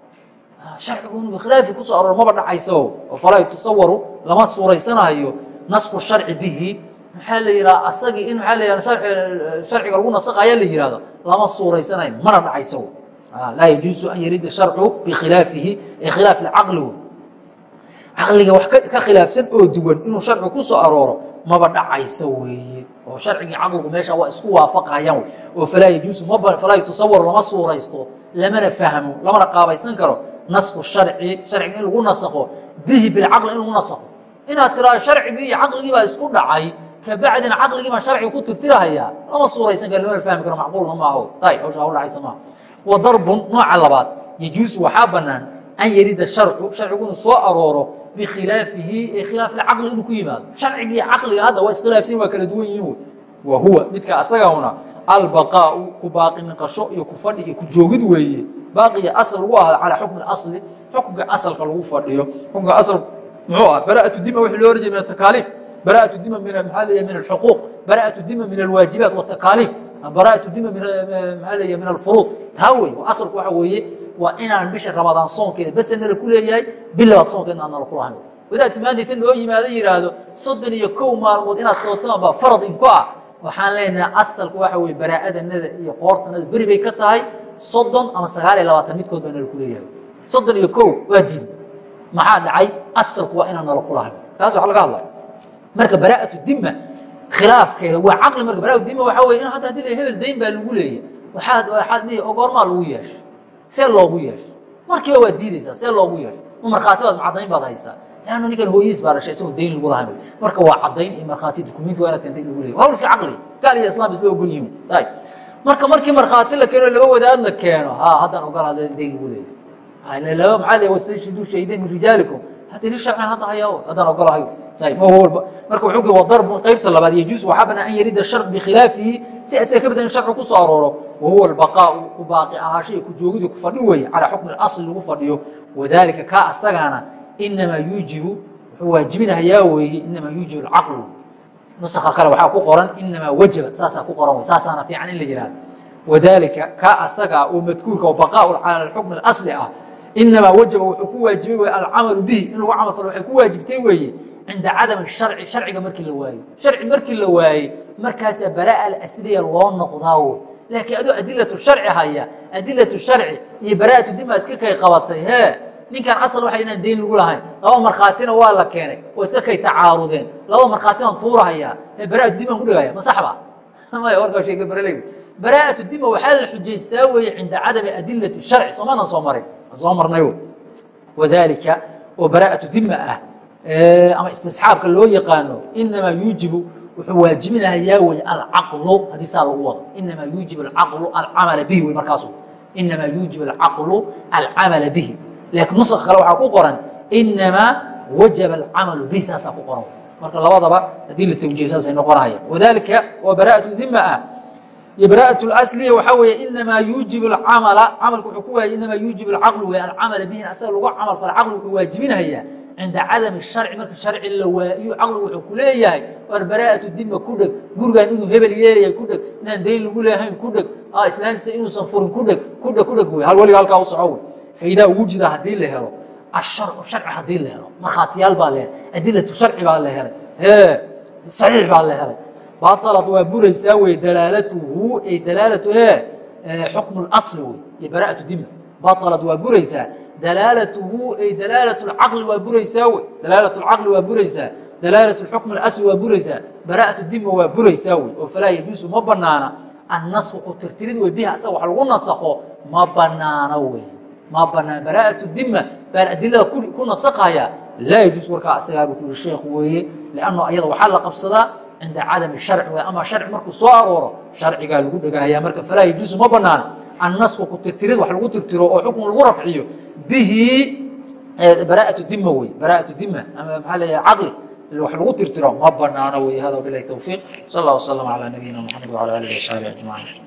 Speaker 1: sharcigu inuu bikhilaafihi ku soo maba dhacayso falaa yutasawaru lama suuraysanayo nasku sharci bihi. Maxaa la yidhaha asagii in maxaa la sharciga lagu nasakhayaa la yihahdo lama suuraysanayo mana dhacayso. Laa yajuusu an yarida sharcu bikhilaafihi ee khilaaf lcaqli wey caqliga wax ka khilaafsan oo duwan inuu sharcigu ku arooro maba dhacayso weeye. Oo sharcigii caqligu meesha waa isku waafaqayaan wey oo falaa yajuusu falaa yutasawar lama suuraysto lamana fahmo lamana qaabaysan karo nasku sharci sharciga in lagu nasakho bihi bilcaqli in lagu nasakho. Inaad tiraa sharcigii iyo caqligii baa isku dhacay kabacdina caqligii baan sharciga ku tirtirahayaa lama suuraysan karo lamana fahmi karo macquulna ma aho. Tay hawsha hawl dhacaysa maaha. Wa darbun nooca labaad yajuusu waxaa bannaan an yarida sharcu sharcigu inuu soo arooro bikhilaafihi khilaaf caqli inuu ku yimaado. Sharciga iyo caqliga hadda waa iskhilaafsan waa kala duwan yihiin. Wa huwa midka asagana albaqaau ku baaqi niqasho iyo ku fadhi iyo ku joogid weeye. Baaqiya asal lagu ahada calaa xukmi asli xukunka asalka lagu fadhiyo. Xukunka asal muxuu ah bara'atu dima wixii loo orajay min atakaaliif bara'atu dima min maxaa leeyahay min alxuquuq. Bara'atu dima min alwaajibaat watakaaliif bara'atu dima min maxaa leeyahay min alfuruud. Taa wey asalku waxa weeye waa inaan bisha ramadaan soonkeeda bese nala ku leeyahay bil labaad soonkeedna aan nala ku lahayn. Wadaadka maanta inta loo yimaado yidhaahdo soddon iyo kow maalmood inaad sootaan baa farad inku ah waxaan leenahay asalku waxa weye baraa'adanada iyo qoortanada beri bay ka tahay soddon ama sagaal iyo labaatan midkood baa nala ku leeyahay. Soddon iyo kow waa diin maxaa dhacay? Asalku waa inaan nala ku lahayn. Taas waxa laga hadlaya marka bara'atu dima khilaafkeeda waa caqli. Marka bara'atu dima waxaa weye in hadda haddii la hebel dayn baa lagu leeyahy waxaad waxaad dhihi ogoormaa lagu yeesha see loogu yeesho markiiba waad diideysaa see loogu yeesho ma markhaati baad caddayn baad haysaa. Leannu ninkan hooyadiis baa dhashay isagoo dayn lagu lahayn marka waa caddayn iyo markhaati dukumiinti waa inaad keentay lagu leeyahy waa hawlska caqli. Gaal iyo islaam isla ogol yihiin. Ay marka markii markhaati la keeno laba wadaad la keeno ha haddaan ogola hadla dayn lagu leeyahy laba maxaa le wastashidu shahidayn min rijaalikum. Haddii sharcan hadda hayaa haddaan ogolahayo marka wuxuu kii waa darbun qaybta labaad yajuus waxaa banaan an yarida sharc bikhilaafihi si isaga ka badan in sharcu ku soo arooro wa huwa albaqaau ku baaqi ahaasho iyo ku joogidii ku fadhi weeye calaa xukmi asli lagu fadhiyo wadaalika kaa asagaana inamaa yuujibu wuxuu waajibinahayaa weeye inamaa yuujibu alcaqlu nusakha kale waxaa ku qoran inamaa wajaba saasaa ku qoran wey saasaana fiican in la yihahdo wadaalika kaa asagaa oo madkuurka oo baqaau cala xukmi asli ah inamaa wajaba wuxuu ku waajibay wey alcamalu bihi in lagu camal falo waxay ku waajibtay weeye cinda cadami sharci sharciga markii la waayo sharci markii la waayey markaasaa baraa alasliya loo noqdaa wey laakiin adoo adilatu sharci haya adilatu sharci iyo bara'atu dima iska kay qabatay hee ninkan asal waxa inaan dayn lagu lahayn. Laba markhaatina waa la keenay oo iska kay tacaarudeen. Laba markhaatinaan tuurahayaa ee bara'atu dimaan ku dhigaya ma saxba maya warkaa sheega baraley. Bara'atu dima waxaa la xujaystaa weeye cinda cadami adilati sharci. Soomaanan soo marin soo marnay wadaalika oo bara'atu dima ah. Ama istisxaabka loo yaqaano inamaa yuujibu wuxuu waajibinahayaa wey alcaqlu haddii saa lagu wado. Inamaa yuujib alcaqlu alcamala bihi wey markaasu inamaa yuujib alcaqlu alcamala bihi. Laakiin nuska kale waxaa ku qoran inamaa wajaba alcamalu bihi saasaa ku qoran. Marka labadaba haddii la tawjiye saasay noqonahaya wadalika waa bara'atu dima ah iyo bara'atu asliya waxaa weeye inamaa yuujib alcamala camalku wuxuu ku waayay inamaa yuujib alcaqlu wey alcamala bihi asaga lagu camal fala caqli wuxuu waajibinahayaa cinda cadami sharci. Marka sharci la waayo caqligu wuxuu ku leeyahay war bara'atu dima ku dheg gurigan inuu hebel yeelaya ku dheg inaan dayn lagu leehayn ku dheg islaantiisa inuusan furin ku dheg ku dheg ku dheg wey hal weliga halkaa u soco wey faidaa wujida haddii la helo asharcu sharci haddii la helo markhaatiyaal baa la helay adilatu sharci baa la helay saxiix baa la helay baaطalad waa buraysaa wey dalaalatuhu ay dalaalatu ee xukmu اlasli wey iyo bara'atu dima baaطalad waa buraysaa dalaalatuhu ay dalaalat اcaqli waa buraysaa wey dalaalat اcaqli waa buraysaa dalaalat xukm اasli waa buraysaa bara'atu dima waa buraysaa wey oo falaa yajuusu ma banaana annasku ku tirtirid wey bihi asaga wax lagu nasakho ma banaano wey ma banaan baraa'atu dima baan adilada ku nasakaya laa yajuus warkaa asagaaba ku yihi sheekh weeye lianno ayada waxaa la qabsadaa cinda cadami sharci wey ama sharci markuu soo arooro sharcigaa lagu dhegahaya marka falaa yajuusu ma banaano annasku ku wax lagu tirtiro oo xukun lagu rafciyo bihi bara'atu dima wey bara'atu dima ama maxaa leeyahay caqli wax lagu tirtiro ma banaano wey hada bilahi towfiiq sal allah wasalam calaa nabiyina moxamed wcala alihi wasaxbi ajmaciin